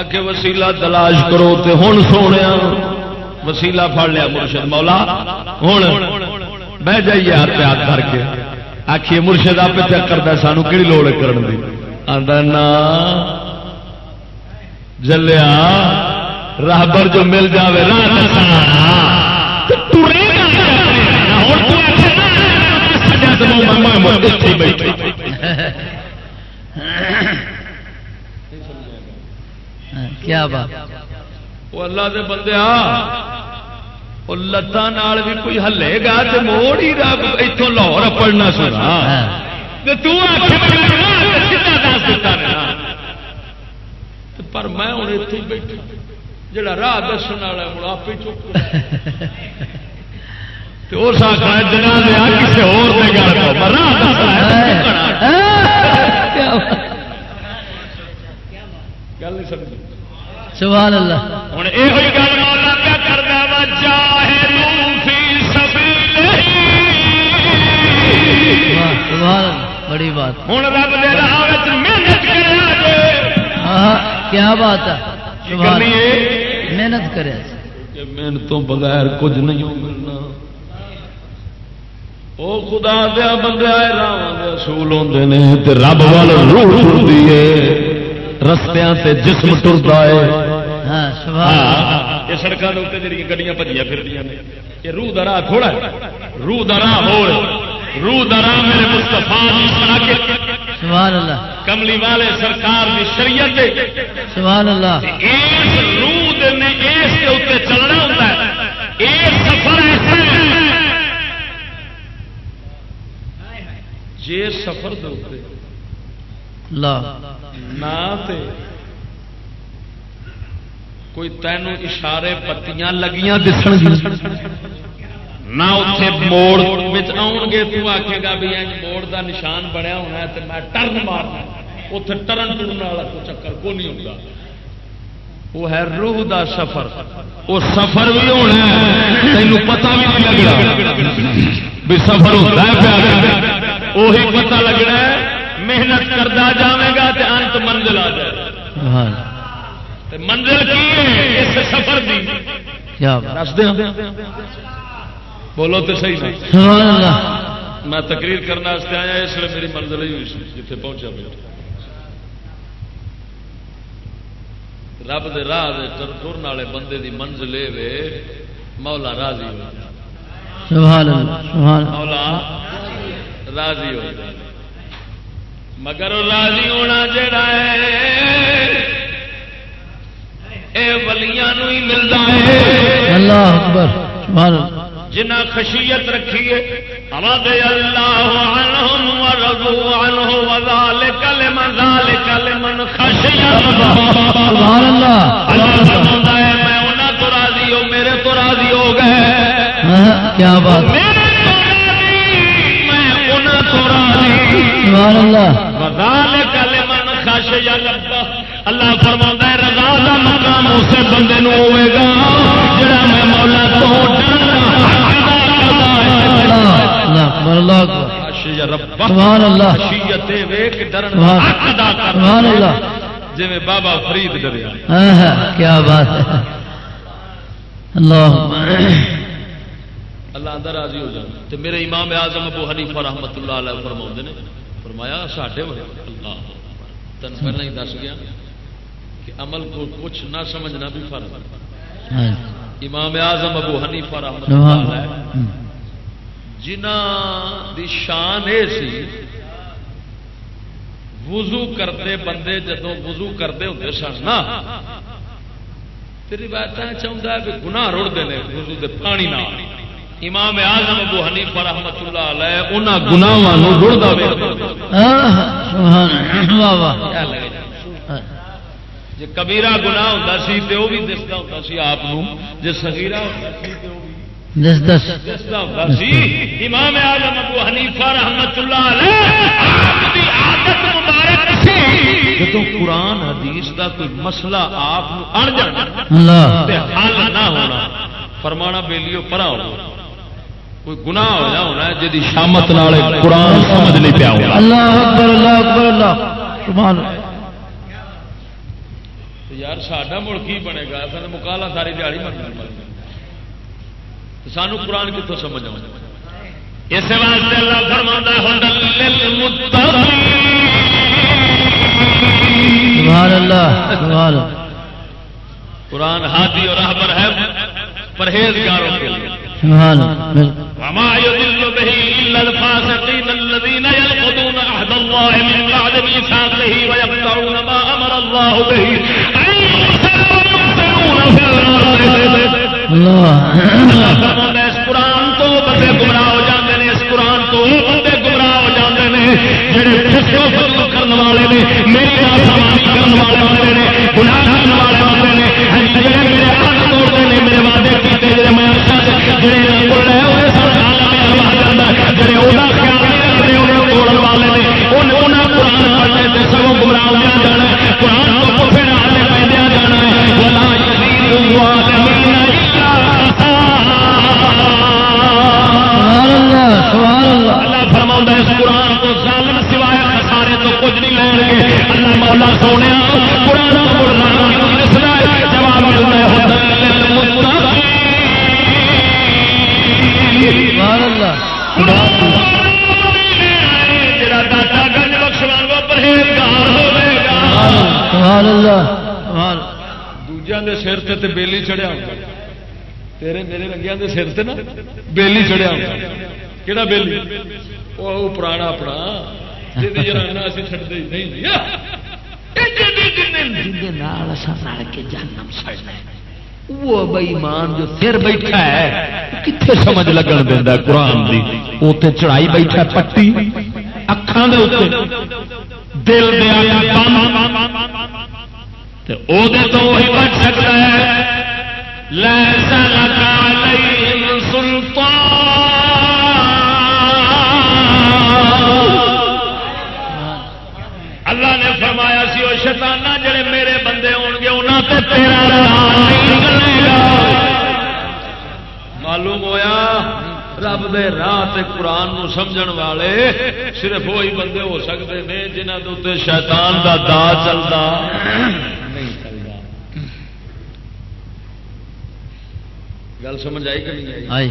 اگے وسیلہ تلاش کرو تے ہن سونے وسیلہ پڑ لیا مرشد مولا ہوں بہ جائیے ہاتھ پہ ہاتھ کر کے آخیے مرشد آپ چیک کرتا سانو کہڑی لوڑ کرن دی آندا نا جلیا راہبر جو مل جاوے راہ دسانا تے ٹرے گا کیا؟ ہن تو آکھے نا، سجا تے میں- میں- میں- میں اتھے ہی بیٹھا کیا بات؟ وہ اللہ دے بندے وہ لتان بھی کوئی ہلے گا تو موڑ ہی رب اتوں لاہور پڑنا سنا۔ پر میں ہوں اتنے بیٹھا جڑا راہ دسن والا ہے آپ اس آخر جنا دیا کسی اور نے گل کو پر راہ دسنا ہے تو چکنا۔ کیا بات؟ گل نہیں سمجھی۔ سبحان اللہ۔ ہوں یہ گل مولا کیا کرتا وا سبحان بڑی بات۔ ہوں رب دے راہ محنت کیا بات ہے؟ سبحان ہے محنت کرے کہ محنتوں بغیر کچھ نہیں ملنا۔ او خدا دیا آئے راہ اصول ہوندے نے تے رب وال روح ہے۔ رستیاں تے جسم ٹردا ہے۔ ہاں سبحان اللہ۔ یہ سڑکوں کے اتنے جی گڈیاں بجیا پھر یہ روح دا راہ تھوڑا ہے۔ روح دا راہ ہو روح دا راہ میرے مستفا سبحان اللہ۔ کملی والے سرکار کی شریعت۔ سبحان اللہ۔ اس روح نے اس کے اتنے چلنا ہوتا ہے۔ یہ سفر ایسا ہے۔ جے سفر دے اتنے اللہ نہ کوئی تینوں اشارے پتیاں لگیاں دسن نہ اتے موڑ آن گے، تو آکھے گا بھی انج موڑ دا نشان بنیا ہونا ہے تو میں ٹرن مارنا اتے ٹرن ٹرن والا کوئی چکر کو نہیں ہوگا وہ ہے روح دا سفر۔ وہ سفر بھی ہونا ہے، تینوں پتہ بھی نہیں لگنا۔ بھی سفر ہوتا ہے پیار۔ وہی پتہ لگنا ہے محنت کرتا جائے گا تو انت منزل آ جائے۔ تے منزل کی ہے اس سفر دی؟ دس دیا بولو تو صحیح اللہ۔ میں تقریر کرنے آیا اس لیے میری منزل ہی ہوئی سی جتنے پہنچا بیٹھا رب دے راہ دے تر- ٹرن والے بندے دی منزل وے مولا راضی ہو جائے سبحان اللہ سبحان اللہ۔ مولا راضی ہو جائے مگر راضی ہونا جڑا ہے اے ولیاں نو ہی ملتا ہے۔ اللہ اکبر سبحان اللہ۔ جنہ خشیت رکھی ہے رضی اللہ عنہم ورضوا عنہ وذالک لمن ذالک لمن خشی سبحان اللہ۔ اللہ فرماتا ہے میں انہاں تو راضی ہوں میرے تو راضی ہو گئے۔ ہاں، کیا بات۔ میرے تو راضی میں انہاں تو راضی۔ سبحان اللہ۔ اللہ ہے رضا دا مقام اسے بندے ہوے گا جڑا میں مولا تو جی بابا فرید ڈریا ہاں، ہاں، کیا بات ہے۔ اللہ۔ اللہ اندر راضی ہو جائے میرے امام اعظم ابو حنیفہ رحمت اللہ علیہ فرما نے فرمایا ساڈے والے اللہ تن پہلے ہی دس گیا کہ عمل کو کچھ نہ سمجھنا بھی فرض ہاں، امام اعظم ابو حنیفہ اللہ علیہ اللہ۔ جنہ دی شان یہ سی وضو کرتے بندے جدو وضو کرتے ہوتے سن نا روایت چاہتا ہے کہ گناہ رڑتے ہیں وضو دے پانی نہ امام اعظم ابو حنیفہ رحمت اللہ علیہ انہاں گناہاں رڑدا ہاں، ہاں، سبحان اللہ واہ واہ جی؟ کبیرا گناہ سی وہ بھی سی آپ ہوتا سی وہ بھی سی امام اعظم ابو حنیفہ اللہ علیہ آپ دی عادت مبارک سی۔ جدوں قرآن حدیث دا کوئی مسئلہ آپ اڑ جانا اللہ۔ تے حل نہ ہونا فرمانا بیلیو پرا ہو۔ کوئی گناہ ہو جا ہونا ہے جدی شامت نال قرآن سمجھ نہیں پیا اللہ اکبر اللہ اکبر اللہ۔ سبحان اللہ۔ یار ساڈا مڑ کی بنے گا؟ سن مکالا ساری دیہڑی مرنا سانو قرآن کتوں سمجھ آ اس واسطے اللہ فرما سبحان اللہ سبحان اللہ۔ قرآن ہادی اور رہبر ہے پرہیزگاروں کے لیے۔ سبحان وما يضل به الا الفاسقين الذين ينقضون عهد الله من بعد ميثاقه ويقطعون ما امر الله به. يوصل ويفسدون في اس قرآن تو بندے گمراہ ہو جاتے ہیں اس قرآن تو بندے گمراہ ہو جاتے ہیں جڑے فسق و کرنے والے نے میری بات سمانی کرنے والے ہوتے ہیں گناہ تے بیلی چڑھیا ہوندا تیرے میرے رنگیاں دے سر تے نا بیلی چڑھیا ہوندا کیڑا بیلی؟ او او پرانا اپنا۔ جدی جرانا اسی چھڈ دے نہیں وہ بےمان جو سر بیٹھا ہے کتنے سمجھ لگن دینا قرآن دی؟ وہ چڑھائی بیٹھا پٹی اکھان دے اوتے دل دے آیا تے او دے تو وہی بچ سکتا ہے۔ لیس لک علیہم سلطان۔ اللہ نے فرمایا سی وہ شیطانہ جڑے میرے بندے ہون گے، انہاں تے تیرا راہ نہیں چلے گا۔ معلوم ہویا، رب دے راہ تے قرآن نو سمجھن والے صرف وہی بندے ہو سکتے ہیں جنہاں دے اوتے شیطان دا دا چلدا نہیں چلدا گل سمجھ آئی کہ نہیں آئی؟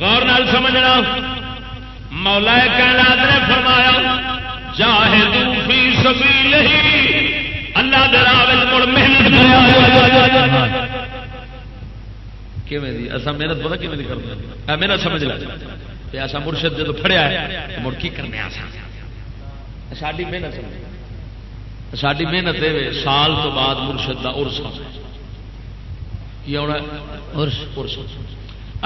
غور نال سمجھنا۔ مولا کائنات نے فرمایا جاہدو فی سبیلہ اللہ دے راہ وچ مڑ محنت کریا کیویں دی؟ اسا محنت پتہ کیویں دی کرنا اے محنت سمجھ لے۔ تے اسا مرشد جدو پھڑیا ہے مڑ کی کرنے اسا ساڈی محنت سمجھ۔ ساڈی محنت اے سال تو بعد مرشد دا عرس کی ہونا عرس عرس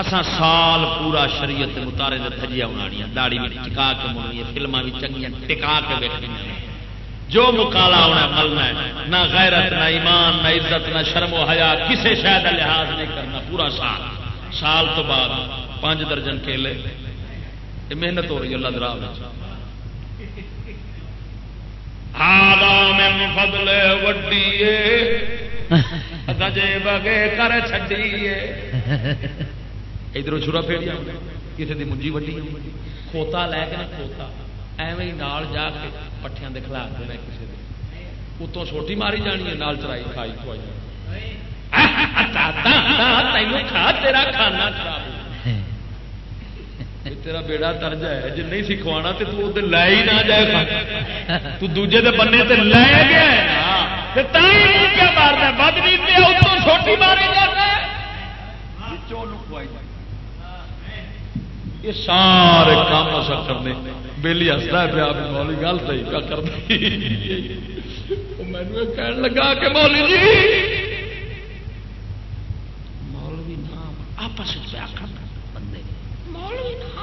اساں سال پورا شریعت متارے دے تھجیا بنانیاں داڑھی بھی ٹکا کے مڑنی فلماں بھی چنگیاں ٹکا کے ویکھنیاں جو مکالا ہونا ملنا ہے۔ نہ غیرت، نہ ایمان، نہ عزت، نہ شرم و حیا کسی شاید لحاظ نہیں کرنا، پورا سال۔ سال تو بعد پانچ درجن کیلے۔ یہ محنت ہو رہی ہے اللہ درا ہاں میں فضل وڈی گجے بگے کر چڈیے ادھر چھڑا پھیڑیا کسی کی منجی وڈی کھوتا لے کے نا کھوتا، ایویں نال جا کے پٹھیاں دے کھلا دینا کسی دے۔ اتوں چھوٹی ماری جانی ہے، نال چرائی کھائی کھوائی۔ تینوں کھا، تیرا کھانا خراب تیرا بیڑا تر جائے جی نہیں سکھوانا تو لے ہی نہ جائے۔ تو دوجے دے بننے تے لے گیا مارنا بد نہیں چھوٹی ماری یہ سارے کام اصا کرنے بہلی ہستا پیا مولی گل صحیح کیا کر مینو کہن لگا کہ مولی جی مولوی نام آپس پیا کر بندے مولوی نام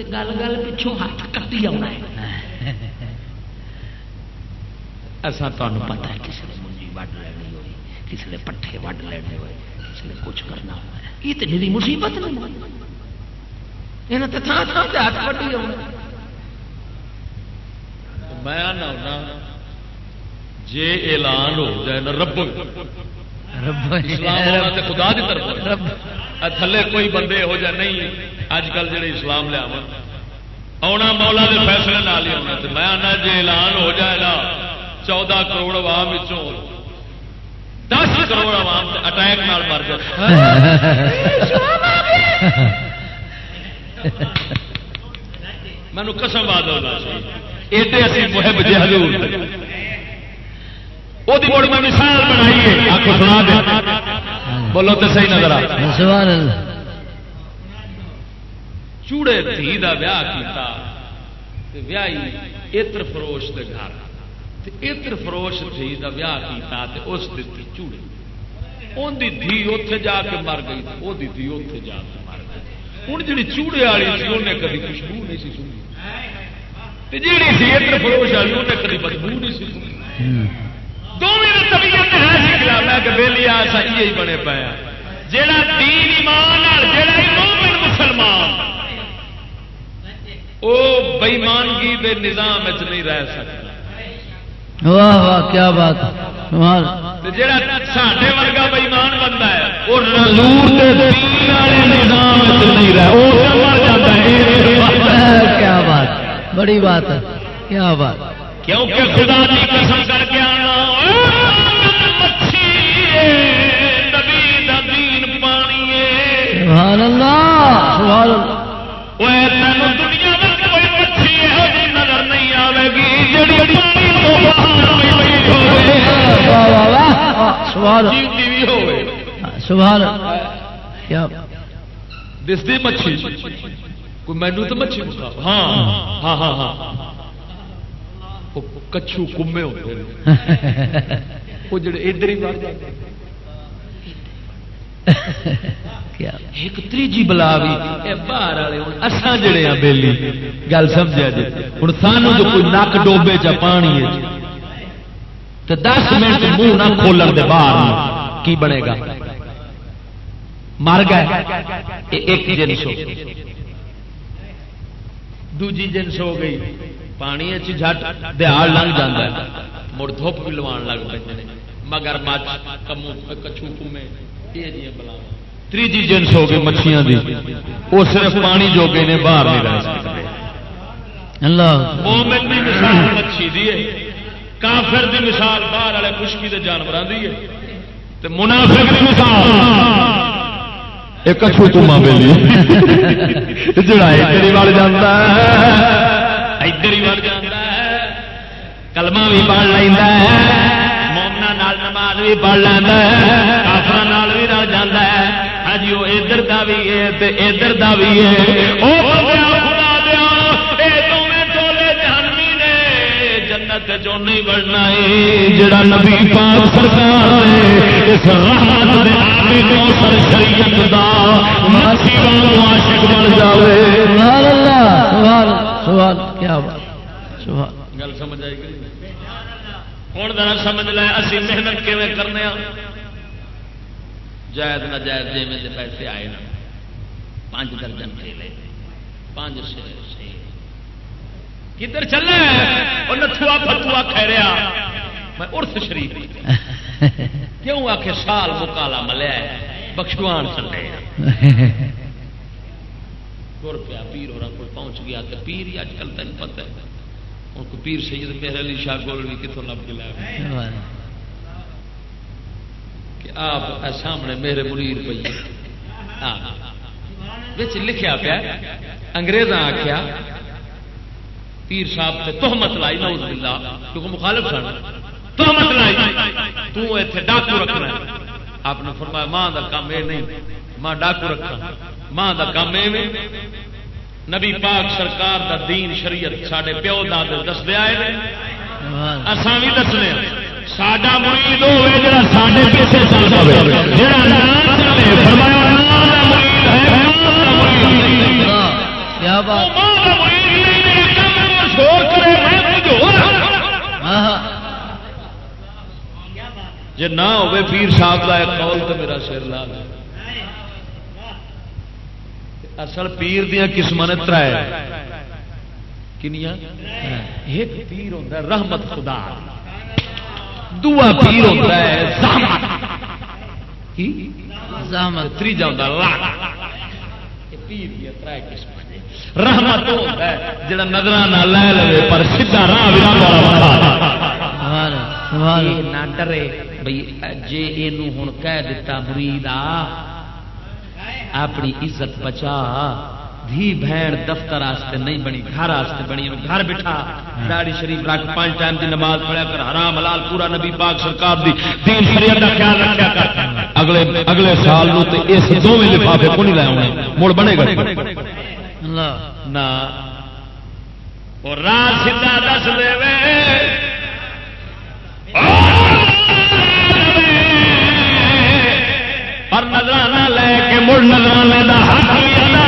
گل گل پچھوں ہاتھ کٹی آنا ایسا تمہیں پتا ہے کسی نے منجی وڈ لینی ہوئی کسی نے پٹھے وڈ لینے ہوئے کسی نے کچھ کرنا ہوا یہ تو میری مصیبت نہیں یہاں تو تھان تھان سے ہاتھ وڈی آنا میں آنا ہونا جے اعلان ہو جائے نا رب۔ اسلام خدا دی طرف۔ تھلے کوئی بندے ہو جائے، نہیں اج کل جڑے اسلام لیا آنا مولا دے فیصلے نال ہی آنا میں آنا جی اعلان ہو جائے نا چودہ کروڑ عوام دس کروڑ عوام اٹیک نال مر جائے۔ مینو قسم باد ہونا ایڈے اسی محب جی حضور۔ وہ میں مثال بنائی آپ سنا دے۔ بولو تو صحیح نظر آ چوڑے دھی کا ویاہ کیتا ویاہی اتر فروش کے گھر۔ اتر فروش دھی کا ویاہ کیتا تے اس دیتی چوڑے۔ ان دی دھی اتے جا کے مر گئی وہ دھی اتے جا کے مر گئی۔ ہوں جی چوڑے والی سی انہیں کبھی خوشبو نہیں سی سنی۔ جی سی اتر فروش والی انہیں کبھی بدبو نہیں سی سنی۔ دونوں طبیعت ہے کہ بہلی آسا یہ بنے پایا جہاں دین ایمان جہاں مسلمان وہ بےمانگی دے نظام نہیں رہ سکتا۔ واہ واہ کیا بات جڑا ساڈے ورگا بےمان ہے وہ نظام نہیں رہ کیا بات بڑی بات ہے کیا بات کیونکہ خدا کی قسم کر کے آنا سبحان اللہ سبحان اللہ۔ دنیا میں کوئی مچھی نظر نہیں آئے گی سبحان کیا؟ دستی مچھی۔ کوئی مینو تو مچھی ہاں ہاں ہاں ہاں۔ کچھو کمے ہوتے ہیں۔ وہ جڑے ادھر ہی بڑھ جاتے ایک تیجی بلا بھی باہر والے اسان جڑے ہیں بےلی گل سمجھا جی۔ ہوں سانو جو کوئی نک ڈوبے چا پانی ہے۔ تو دس منٹ منہ نہ کھولن دے باہر کی بنے گا؟ مر گئے۔ ایک جنس ہو دوجی جنس ہو گئی۔ پانی جٹ دیہڑ لنگ جانا مڑ دھوپ بھی لوا لگ پہ مگر مچ کمو کچھو کمے۔ یہ بلا تیجی جنس ہو گئی مچھلیاں دی۔ وہ صرف پانی جو گئے نے باہر نہیں رہ سکتے۔ اللہ۔ مومن بھی مثال مچھی دی ہے۔ کافر دی مثال باہر والے خشکی کے جانوروں کی ہے۔ تے منافق دی مثال۔ ایک کچھ تما بیلی جڑا ہی وڑ جاتا ہے۔ ادھر ہی وڑ جاتا ہے کلمہ بھی پڑھ لینا ہے مومنا نماز بھی پڑھ لینا ہے کافر بھی رل جاتا ہے ہاں جی وہ ادھر دا بھی ہے ادھر دا بھی ہے خدا دیا ٹولے جہنمی نے جنت جو نہیں بڑھنا ہے جڑا نبی پاک سرکار اس رحمت دے کو سر شریعت دا عاشق بن جاوے سبحان اللہ سبحان سبحان کیا بات؟ سبحان گل سمجھ آئی گئی ہوں ذرا سمجھ لے، اسی محنت کیون کرنے جائز نہ جائز جی میں پیسے آئے نا پانچ درجن کھیلے پانچ شیر کدھر چلے؟ وہ نتھوا فتوا کھیریا۔ میں ارس شریف۔ کیوں آ کے سال مکالا ملیا بخشوان چلے تر پیا پیر ہو کو پہنچ گیا تو پیر ہی اج کل تین پتہ ہے۔ ان کو پیر سید میرے علی شاہ گول بھی کتوں لب کے لایا کہ آپ سامنے میرے مریر پی بچ لکھیا پیا انگریزاں آخیا پیر صاحب سے تہمت لائی، نعوذ باللہ، کیونکہ مخالف سن۔ تہمت لائی، تو ایتھے ڈاکو رکھنا آپ نے فرمایا، ماں دا کام یہ نہیں، ماں ڈاکو رکھا ماں دا کام یہ نبی پاک سرکار دا دین شریعت سڈے پیو داد آئے اسان بھی دسنے ساڈا مرید ہوئے جڑا ساڈے پیچھے چل پے جڑا نہ چلے فرمایا نہ دا مرید ہے۔ کیا بات جی نہ ہوے پیر صاحب کا ایک قول تو میرا سر لا لے اصل پیر دیا قسم نے تر کنیا ایک پیر ہوتا ہے رحمت خدا۔ دوا پیر ہوتا ہے زحمت کی؟ زحمت تیجا ہوتا ہے پیر دیا تر قسم رحمت ہوتا ہے جڑا نظر نہ لے لے پر سیدھا راہ نہ ڈرے۔ بھائی جے یہ ہوں کہہ دیتا مرید آ اپنی عزت بچا۔ دھی بہن دفتر آستے نہیں بنی گھر آستے بنی گھر بٹھا۔ داڑی شریف رکھ پانچ ٹائم کی نماز پڑھیا کر حرام حلال پورا نبی پاک سرکار دی۔ دین شریعت کا خیال رکھیا کر۔ اگلے اگلے سال نو تے اس دونوں لفافے کو نہیں لے آنے مڑ بنے گا۔ اللہ۔ نہ اور راہ سیدھا دس دے پر نظرانہ مڑ نظرانے کا حق بھی ادا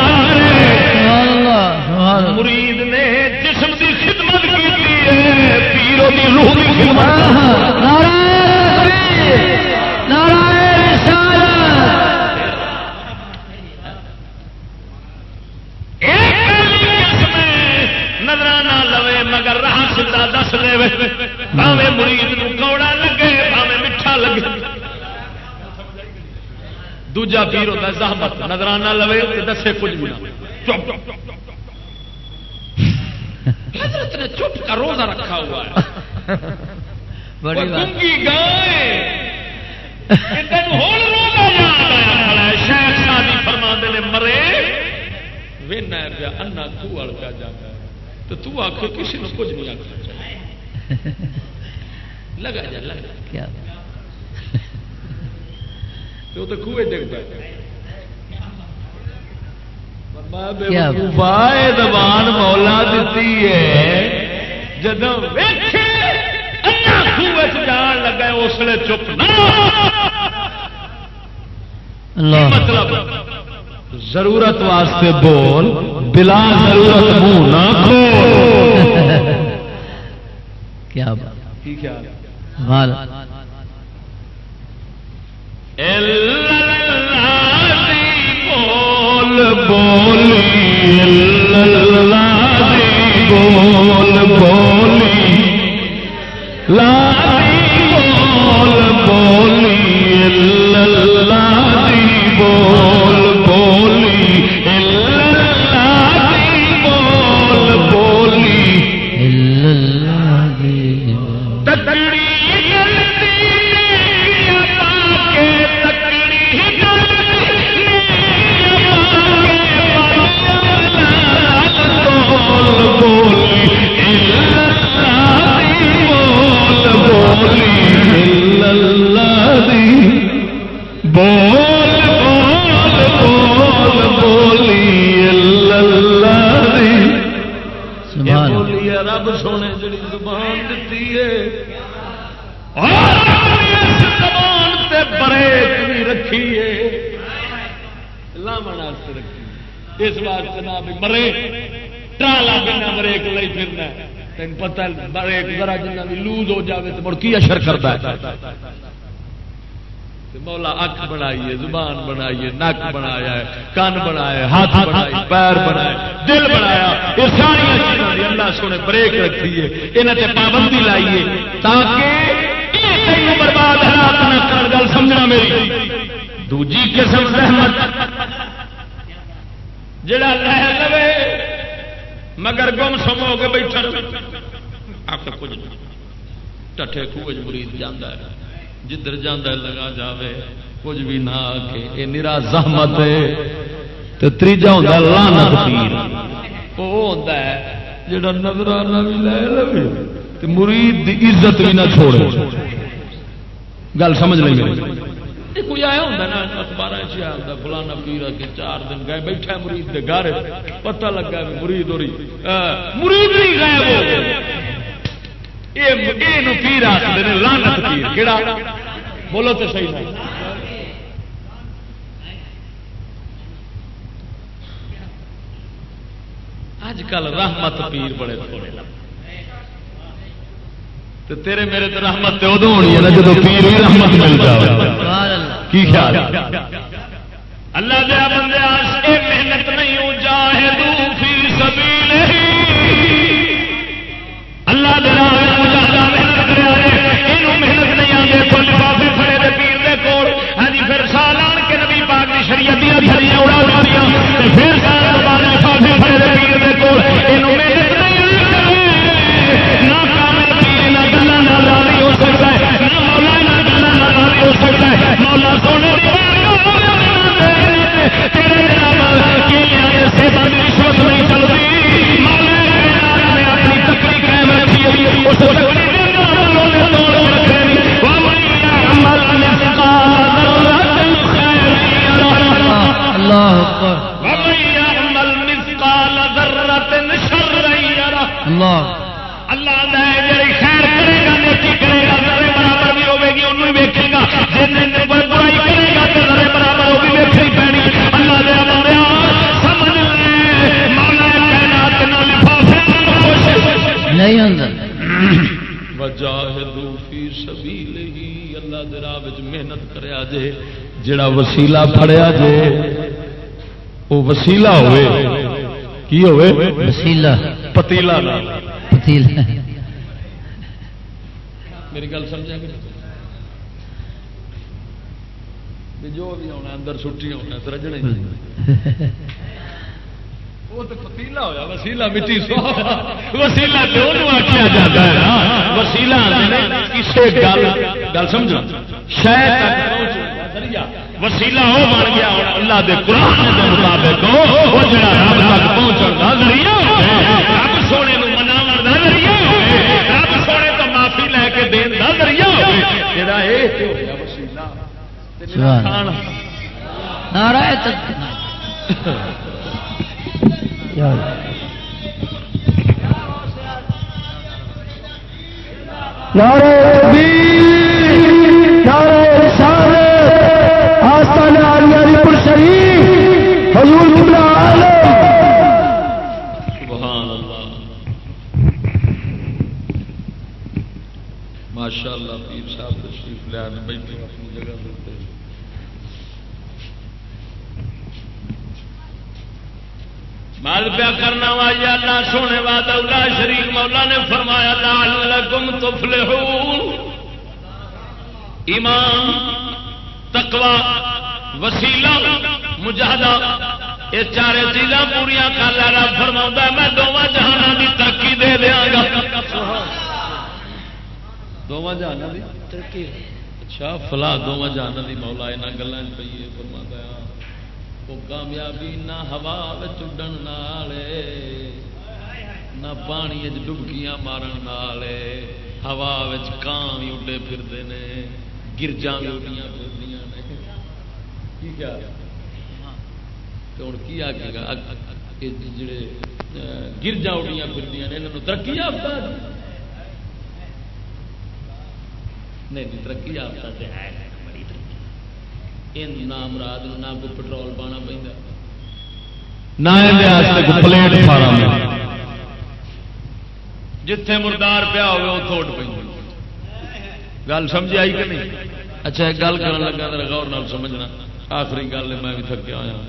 مرید نے جسم کی خدمت کی ہے پیروں کی روح کی خدمت۔ نظرانہ لوے مگر راہ سیدھا دس دے۔ مرید کوڑا لگے دوجا پیر ہوتا زحمت۔ نظرانہ لوے دسے کچھ بھی چپ۔ حضرت نے چپ کا روزہ رکھا ہوا ہے۔ بڑی گنگی گائے۔ کہ تینوں ہون روزہ یاد آیا کھڑا ہے۔ شیخ شادی فرماندے نے مرے۔ وینا پیا انا تو اڑ پیا جاتا ہے تو تو آخ کسی نے کچھ نہیں آخر لگا جا لگا کیا تو خوہ ڈگ پہ کیا زبان مولا دیتی ہے۔ جب جان لگا اس لیے چپ مطلب ضرورت واسطے بول بلا ضرورت منہ نہ کھول۔ کیا خیال؟ بول بولی بول بولی لادی بول بولی اللہ اس واسطے نہ بھی مرے، ٹرالا بنا بریک لئی پھرنا تین پتہ بریک ذرا جنہ بھی لوز ہو جاوے تو مڑ کی اشر کرتا ہے؟ مولا اک بنائیے، زبان بنائیے، نک بنایا ہے، کن بنایا ہاتھ بنایا پیر بنایا دل بنایا یہ ساری چیزیں اللہ سونے بریک رکھیے یہاں سے پابندی لائیے تاکہ برباد حالات نہ کر گل سمجھنا میری۔ دوجی قسم رحمت جڑا لہ لو مگر گم سم ہو کے بیٹھا آپ کچھ ٹھے خوہ مرید جانا ہے۔ جدھر جانا لگا جاوے۔ کچھ بھی نہ آ کے یہ نرا زحمت ہے۔ تیجا ہوتا لانت پیر۔ وہ ہوتا ہے، جڑا نظرانہ بھی لے لے مرید دی عزت بھی نہ چھوڑے۔ گل سمجھ لیں گے کوئی آیا ہوتا نا اخبار فلانا پیر کے چار دن گئے بیٹھا مرید کے گھر، پتہ لگا مرید ہو رہی مرید نہیں گئے۔ پیر آخر لانت پیر کہڑا بولو تو صحیح نہیں اج کل رحمت پیر بڑے تھوڑے تیرے میرے تو رحمت ادو ہونی ہے نا جب پیر بھی رحمت مل جائے کی خیال اللہ دیا بندے محنت نہیں جاہے فی سبیل اللہ دیا محنت نہیں آتے کوئی لفافے فڑے دے پیر دے کول۔ ہاں جی، پھر سال آن کے نبی پاک کی شریعت دیا اڑا اڑا دیا۔ پھر رکھی اس تکڑی اللہ جی خیر کرے گا، نیکی کرے گا برابر بھی ہوے گی انہوں ویکے گا۔ جن برائی دے راہ محنت کریا جے جڑا وسیلہ پھڑیا جے وہ وسیلہ ہوئے۔ کی ہوئے؟ وسیلہ۔ پتیلا۔ پتیلا۔ میری گل سمجھا جو بھی ہونا اندر چھٹی ہونا درجنے وہ تو پتیلا ہوا وسیلا مٹی سو وسیلا تو آخیا جاتا ہے وسیلا کسی گل گل سمجھو شاید وسیلہ وہ بن گیا اللہ دے قرآن دے مطابق وہ جڑا رب تک پہنچن کا ذریعہ رب سونے مناو کا ذریعہ رب سونے تو معافی لے کے دین کا ذریعہ جڑا نعرہ نعرہ ماشاء اللہ پیر صاحب تشریف لیا بیٹھے اپنی جگہ مال پیا کرنا وا، یا اللہ سونے واد اللہ شریف مولا نے فرمایا لعلکم تفلحون۔ ایمان تقوا وسیلہ، مجاہدہ، یہ چار چیزاں پوریا کر لیا فرما میں دونوں جہانوں کی ترقی دے دیا گا۔ دونوں جہانا دی ترقی؟ اچھا فلا دونوں جہانا دی مولا یہاں گلوں پہ فرما دیا وہ کامیابی نہ ہوا چڈن نہ پانی ڈبکیاں مارن والے ہوا کان بھی اڈے پھرتے ہیں گرجا بھی اڈیاں پھر ہوں کی آگے گا جڑے گرجا اڈیاں پھر یہاں ترقی آفتا نہیں ترقی یافتہ ہے بڑی ترقی نام رات نہ کوئی پٹرول پانا پہ نہ پلیٹ فارم جتھے مردار پیا ہو تھوٹ پہ گل سمجھ آئی کہ نہیں؟ اچھا ایک گل کر لگا تو غور نال سمجھنا۔ آخری گل میں بھی تھکیا ہوا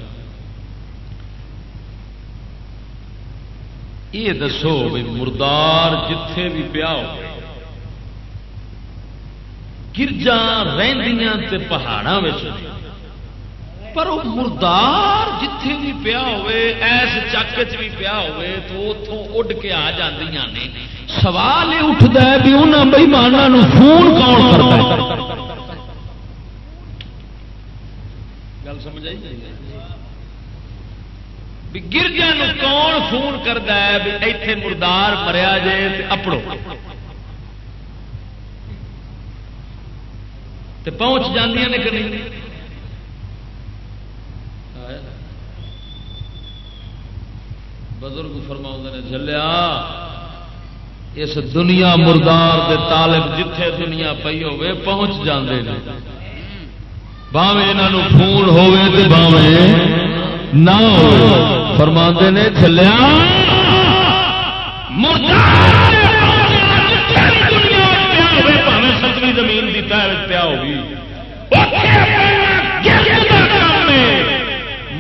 یہ دسو بھی مردار جتھے بھی پیا ہو گرجا تے پہاڑوں میں پر وہ مردار جتھے بھی پیا ہوئے ایس چک چ بھی پیا ہوئے تو اتوں اڈ کے آ جاندی نے سوال یہ اٹھتا ہے بھی انہوں بئیمانا فون کون کرتا ہے گل سمجھ آئی گرجا کون فون کرتا ہے بھی ایتھے مردار مریا جے اپڑو تے پہنچ جاندیاں نے کہ نہیں بزرگ فرما نے چلیا اس دنیا مردار دے طالب جتھے دنیا پی ہوے پہنچ جاندے نے۔ باوے یہاں فون ہوے باوے نہ ہو فرما نے چلیا زمین کی پیا ہوگی۔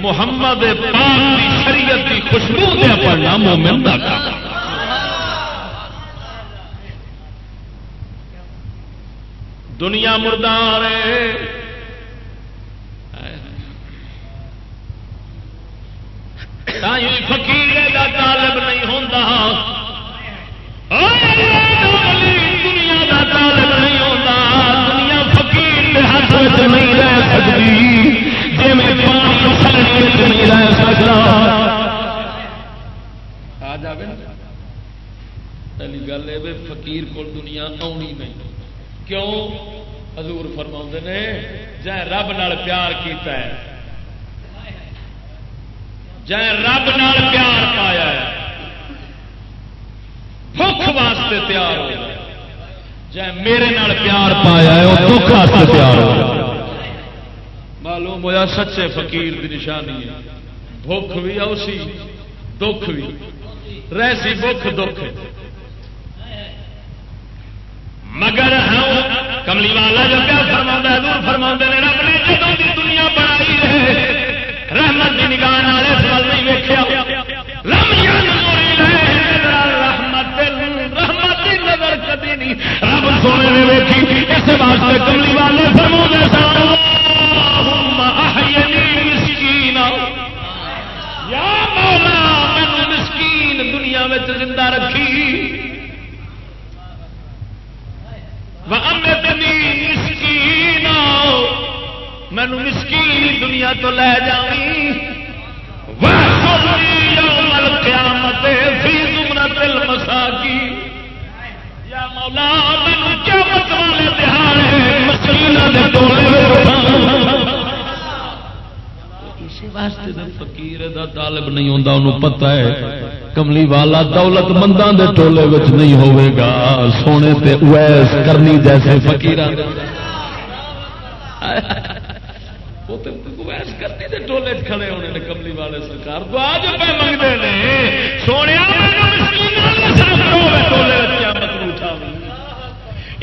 محمد پاک دی شریعت کی خوشبو دیا پڑھنا مومن دا کام۔ دنیا مردار فقیر دا طالب نہیں ہوتا دنیا دا طالب نہیں ہوتا دنیا فقیر ہاتھ نہیں رہ سکتی جی میں نہیں رہ سکتا آ جائے پہلی گل ہے فقیر کو دنیا آنی نہیں۔ کیوں؟ حضور فرما نے، جائے رب نال پیار کیتا ہے۔ جائے رب نال پیار پایا ہے۔ دکھ واسطے تیار ہو جائے۔ میرے نال پیار پایا ہے وہ دکھ واسطے تیار ہو معلوم ہوا سچے فقیر کی نشانی ہے۔ بھوک بھی آسی دکھ بھی۔ رہسی بخ دکھ۔ مگر ہاں، کملی والا جو کیا فرما دور فرما نے رب نے جدوں کی دنیا بنائی ہے، رحمت کی نگاہ والے سوال نہیں ویکیا نظر کدی نہیں۔ سونے نے ویکھی، اس واسطے کملی والے فرما سارا دنیا میں زندہ رکھی۔ مسکین مینو مسکین دنیا تو لے جانی قیامت فی زمرت المساکی یا مولا قیامت والے دہاڑے مسکینہ دے ٹولے واسطے فقیر دا طالب نہیں ہوتا انہوں پتہ ہے، کملی والا دولت منداں دے ٹولے وچ نہیں ہوئے گا۔ سونے تے اویس کرنی جیسے فقیر کرنی دے ٹولے کھڑے ہونے نے کملی والے سرکار۔ تو آج پہ منگتے سونے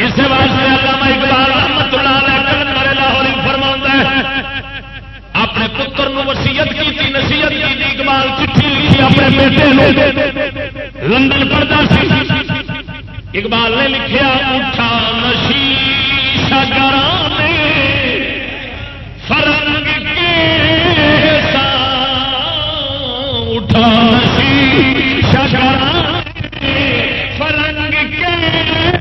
اس واسطے علامہ اقبال رحمت اللہ علیہ کلندر لاہوری فرماتا ہے، اپنے پتر وسیعت کی نصیحت کی اقبال چٹھی لکھی اپنے بیٹے لندن پڑھتا سی۔ اقبال نے لکھیا، اٹھا نشی شگرانے فرنگ کے اٹھا نشی شگرانے فرنگ کے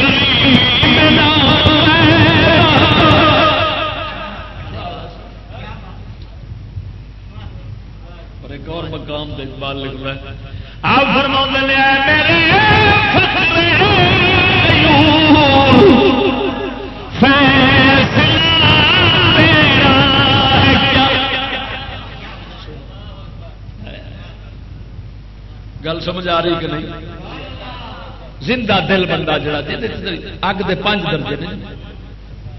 مقام دیکھ لکھ رہا ہے آپ فرما لیا گل سمجھ آ رہی کہ نہیں؟ زندہ دل بندہ جڑا اگ دے پانچ درجے نے۔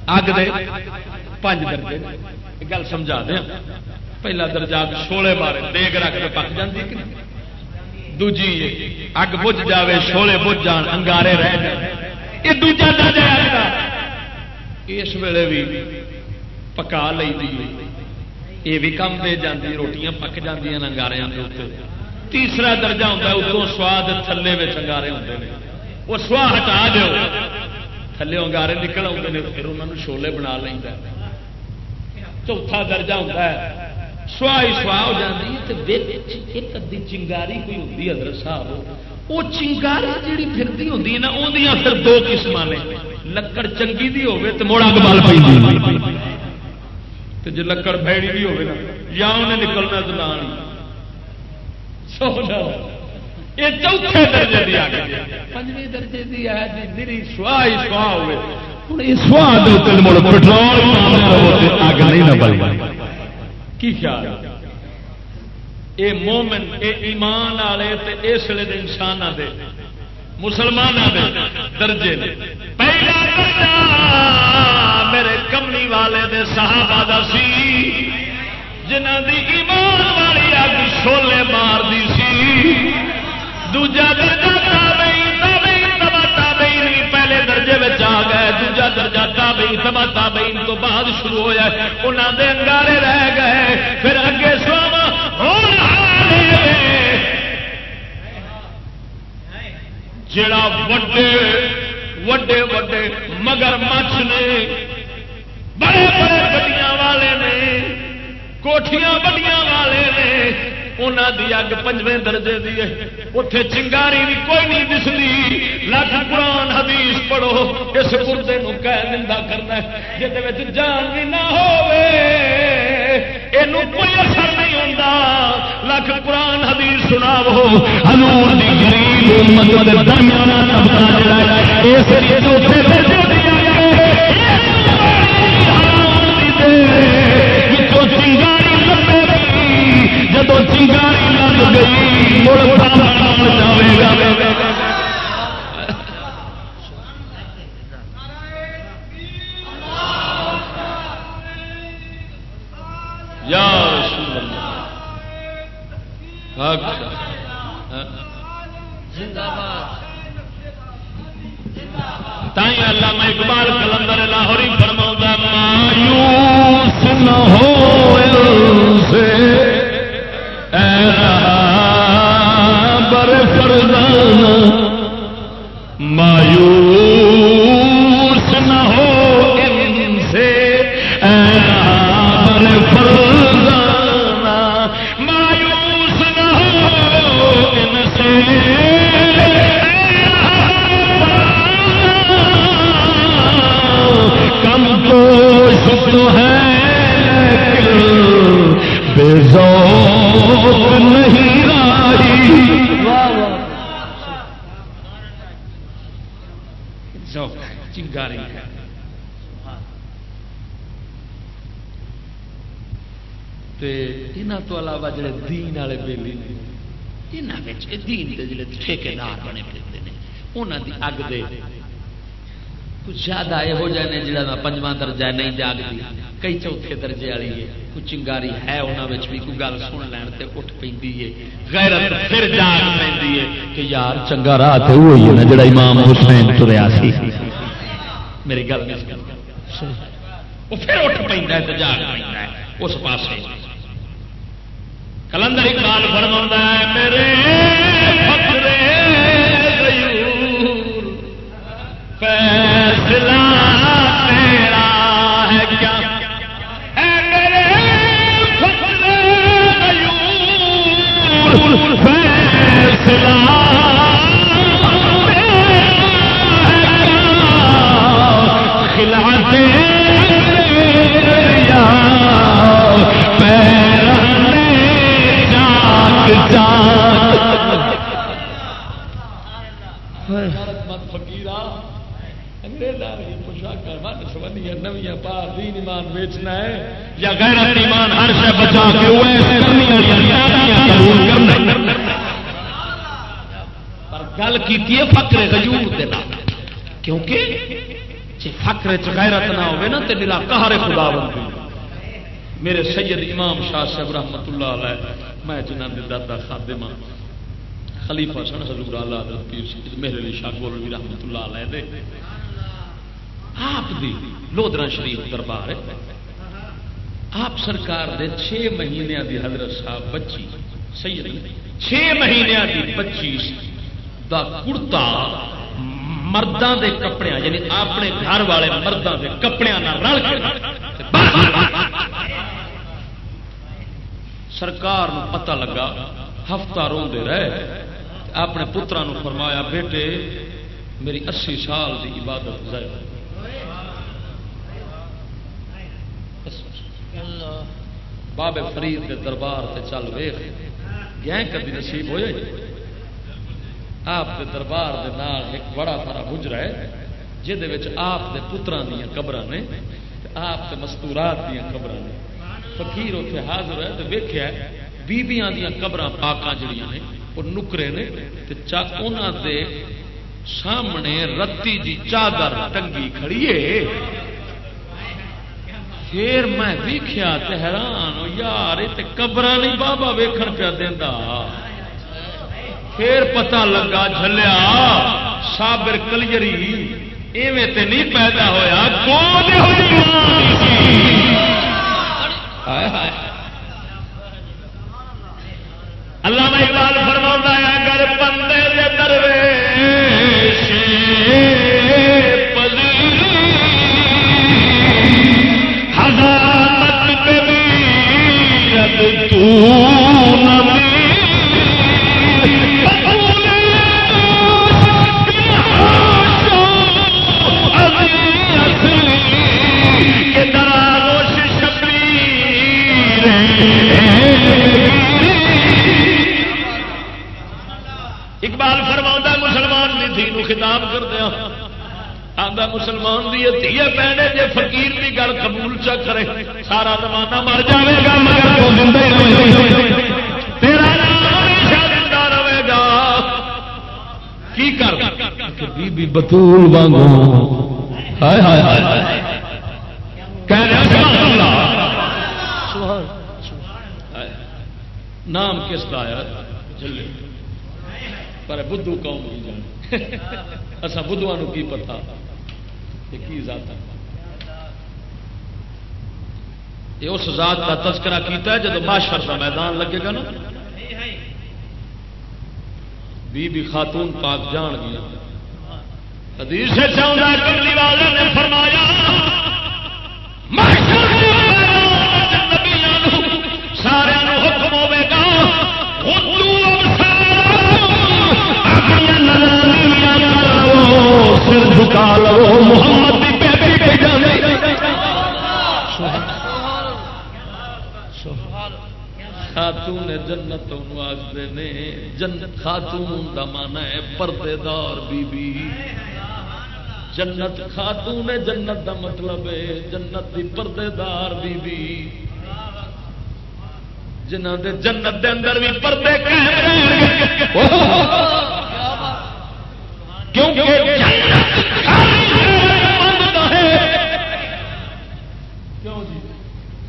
اگ دے پانچ درجے گل سمجھا دیا پہلا درجہ اگ شولے بارے دیگ رکھ کے پک جاتی کہ دوجی اگ بج جاوے شولے بج جان، انگارے رہ جائے یہ دوجا درجہ اس ویلے بھی پکا لی یہ بھی کم دے جاتی روٹیاں پک جی انگارے تیسرا درجہ ہوتا ہے، اتوں سواد تھلے میں انگارے ہوتے ہیں وہ سوا ہٹا دو تھلے انگارے نکل آتے ہیں پھر انہوں نے شولے بنا لینا چوتھا درجہ ہوتا ہے سوا ہی سوا ہو جاتی ایک ادی چنگاری کوئی ہوتی حضرت صاحب، وہ چنگاری جیڑی پھرتی ہوتی ہے نا وہ پھر دو قسم نے۔ لکڑ چنگی دی ہوے تو موڑا گبال پہ جی لکڑ بھڑی بھی ہوے نا، یا انہیں نکلنا تو نہ یہ چوتھے درجے کی آ گئی پنجویں درجے کی ہے جی میری سوا ہی سوا ہوئے کی خیال؟ اے مومن، اے ایمان والے اس لیے انسان دے، مسلمان دے، درجے نے پہلا درجہ میرے کملی والے دے صحابہ دا سی جنہ دی ایمان والی اگ شولے مار دی سی۔ دوجا درجہ گئے درجہ تابعین تبا تابعین تو بعد شروع ہویا ہے۔ انہاں دے انگارے رہ گئے پھر اگے سوما ہون جڑا وڈے وڈے وڈے مگر مچھ نے، بڑے بڑے بڑیاں والے نے کوٹیاں بڑیاں والے نے انہوں دی اگ پنجویں درجے دی اتے چنگاری بھی کوئی نہیں دستی لکھ قرآن حدیث پڑھو۔ اس مردے کہہ نندا کرنا جہد جان بھی نہ ہو کوئی اثر نہیں ہوتا لکھ قرآن حدیث سنا ہو ہنور چنگاری جب چنگاری لگ گئی جائے گا۔ تائیں اللہ۔ میں اقبال کلندر لاہوری فرما مایوس نہ ہو۔ رہا تو علاوہ جڑے دین والے بےلی نے یہاں دین کے جڑے ٹھیکار بنے پھرتے ہیں انہوں کی اگ دے کچھ زیادہ یہو جہ نے جا پنجواں درجہ نہیں جاگتی کئی چوتھے درجے والی ہے کوئی چنگاری ہے انہوں بھی کوئی گل سن لین تے اٹھ پی غیرت پھر جاگ پی کہ یار چنگا راہ تو وہی ہے نا جڑا امام حسین تریا سی میری گل وہ پھر اٹھ پہ جاگ پہ اس پاس کلندر اقبال فرما ہے میرے بیچنا ہے؟ یا غیرت ایمان ہر شے بچا کے پر گل کی غیور دے نال۔ کیونکہ چ غیرت نہ ہوے نا تے دلا قہر خدا بن میرے سید امام شاہ صاحب رحمت اللہ علیہ میں جنہاں دے دادا خادم ہاں خلیفہ سن حضور حضرت پیر سید میرے علی شاہ گولوی رحمت اللہ علیہ دے۔ آپ دی لودرا شریف دربار ہے۔ آپ سرکار دے چھ مہینے دی حضرت صاحب بچی، سید چھ مہینے دی بچی دا کرتا مردوں دے کپڑے یعنی اپنے گھر والے مردوں دے کپڑے رل کے۔ سرکار پتہ لگا، ہفتہ روندے رہے۔ اپنے پترا فرمایا، بیٹے، میری اسی سال کی عبادت ضائع بابے فرید کے دربار سے چل ویخ۔ گئے کبھی نصیب ہوئے؟ آپ کے دربار دے نال ایک بڑا سارا گجرا ہے جہد آپ کے پترا دیا قبر نے آپ کے مستورات دیا قبر نے۔ فقیر اتنے حاضر ہے تو ویخیا بیبیاں دیا قبر پاکاں جڑیاں نے وہ نکرے نے دے سامنے رتی جی چادر ٹنگی کھڑیے پھر میں ویخیا حیران یار، یہ قبر نہیں بابا ویکھن پیا دینا پھر پتا لگا جلیا سابر کلیری ایویں تے نہیں پیدا ہوا اللہ میں اقبال فرما ہے، اگر بندے دے کرے سارا زمانہ مر جائے گا مگر تیرا رہے گا۔ کی کر؟ بی بتول وانگو۔ ہائے ہائے ہائے نام کس کا آیا جلے۔ پر بدھو قوم کی جان اصا بدھوا کی پتا؟ کی ذات یہ اس ذات کا تذکرہ کیتا ہے جب ماشر کا میدان لگے گا نا۔ بی بی خاتون پاک جان گیا۔ حدیث سے چاہتا ہے فرمایا سارے حکم ہوے گا سر جھکا لو خاتون جنت واسطے نے، جنت خاتون کا من ہے پردے دار بی بی جنت خاتون جنت دا مطلب ہے جنت دی پردے دار بی بی جنہ دے جنت دے اندر بھی پردے جی؟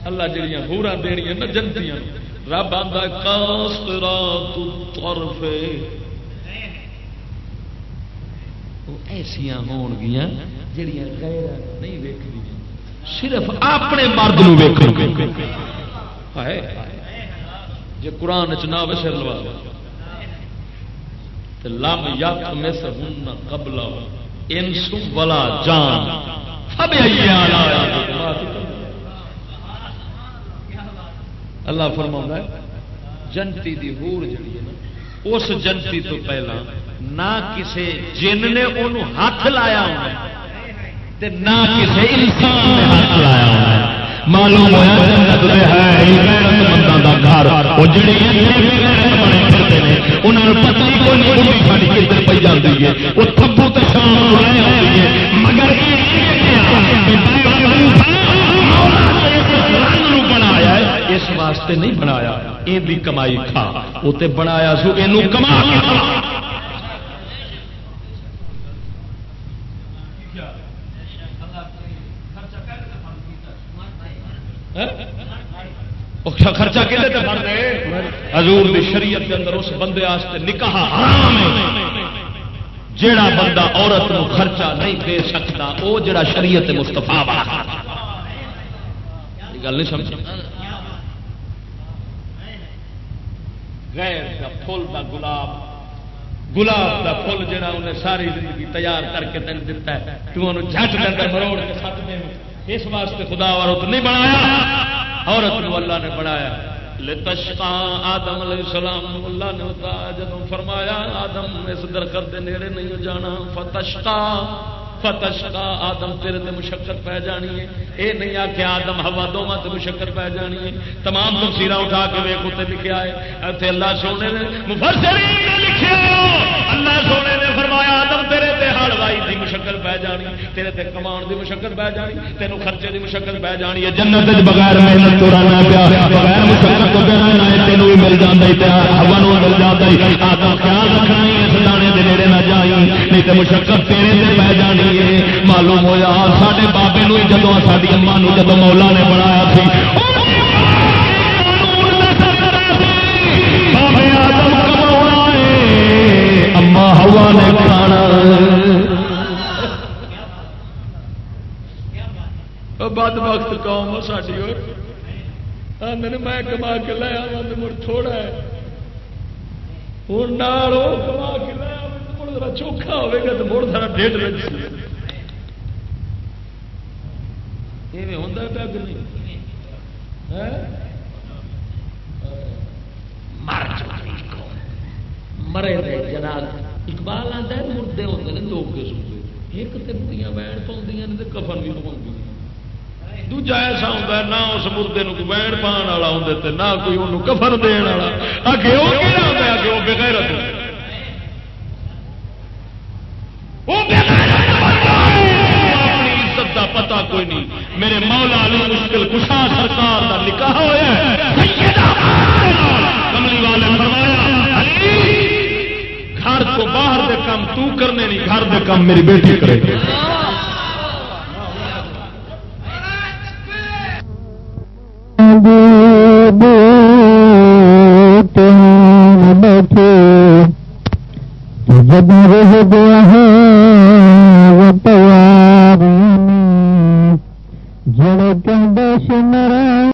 اللہ جڑیاں ہورا دنیا نا جنتی رب آدھا کاست رات ایسا ہون گیا جڑیاں نہیں ویک صرف اپنے مرد ویک جی قرآن چنا سر لوا۔ لم یت مس ہن قبل انس ولا جان۔ اللہ فرما جنتی دی ہور جڑی ہے نا، اس جنتی تو پہلا نہ کسے جن نے انہوں ہاتھ لایا ہونا نہ کسے انسان نے ہاتھ لایا ہونا معلوم ہوا جنت ہے گھر۔ بنے نہیں کدھر پہ جاتی ہے۔ وہ تھبو تو شام ہے۔ مگر اس واسطے نہیں بنایا یہ کمائی کھا۔ وہ بنایا سو یہ کما ہاں؟ خرچہ کہ حضور دی شریعت کے اندر اس بندے نکاح حرام ہے۔ جیڑا بندہ عورت نو خرچہ نہیں دے سکتا وہ جڑا شریعت مستفا گل نہیں سمجھ غیر دا پھول دا گلاب گلاب دا پھول جڑا انہیں ساری زندگی تیار کر کے تین دیتا ہے تو انہوں جھٹ دیتا مروڑ کے ساتھ میں اس واسطے خدا عورت نہیں بنایا۔ عورت کو اللہ نے بنایا۔ لتشقا آدم علیہ السلام، اللہ نے ہوتا جب فرمایا، آدم اس درخت کے نیڑے نہیں جانا۔ فتشقا فتشقا آدم تیرے تے مشقت پہ جانی ہے۔ اے نہیں آ کہ آدم، ہوا دونوں تے مشقت پہ جانی ہے۔ تمام تفسیر اٹھا کے ویک اتنے لکھا ہے۔ اتنے اللہ سونے نے، مفسرین نے لکھا اللہ سونے نے فرمایا، آدم تیرے تے ہل وائی دی مشقت پہ جانی تیرے تے کمان دی مشقت پہ جانی تینوں خرچے دی مشقت پہ جانی ہے۔ جنت بغیر محنت تو رہنا پیا۔ بغیر مشقت تو رہنا ہے، تینوں بھی مل جاتا ہے ہوا نو مل جاتا ہے آدم خیال رکھنا ہے۔ نیڑے جائی نہیں تے مشقت تیرے تے پہ جانی ہے معلوم ہوا سارے بابے نو جدو ساری اما نو جدو مولا نے بنایا سی اما ہوا نے کھانا بد وقت قوم ساری آدھے میں کما کے لیا مڑ تھوڑا ہے ہوں کما کے لیا مڑ چوکھا ہوگا تو مڑ سارا ڈیڑھ رج ہوں پیا کہ نہیں؟ مرے جناب۔ اقبال آتا ہے مردے ہوتے ہیں دو قسم کے ایک تو بڑیاں بہن پاؤں کفن بھی پاؤں دوجا ایسا ہوتا ہے، نہ اس مردے کو بہن پان والا ہوں نہ کوئی انہوں کفن دن والا۔ اگے وہ کہنا ہوتا عزت کا پتا کوئی نہیں۔ میرے مولا علی مشکل کشا سرکار کا نکاح ہوا کملی والے فرمایا گھر تو باہر دے کام تو کرنے نہیں، گھر دے کام میری بیٹی کرے گی۔ بیٹھے، جب رہ گیا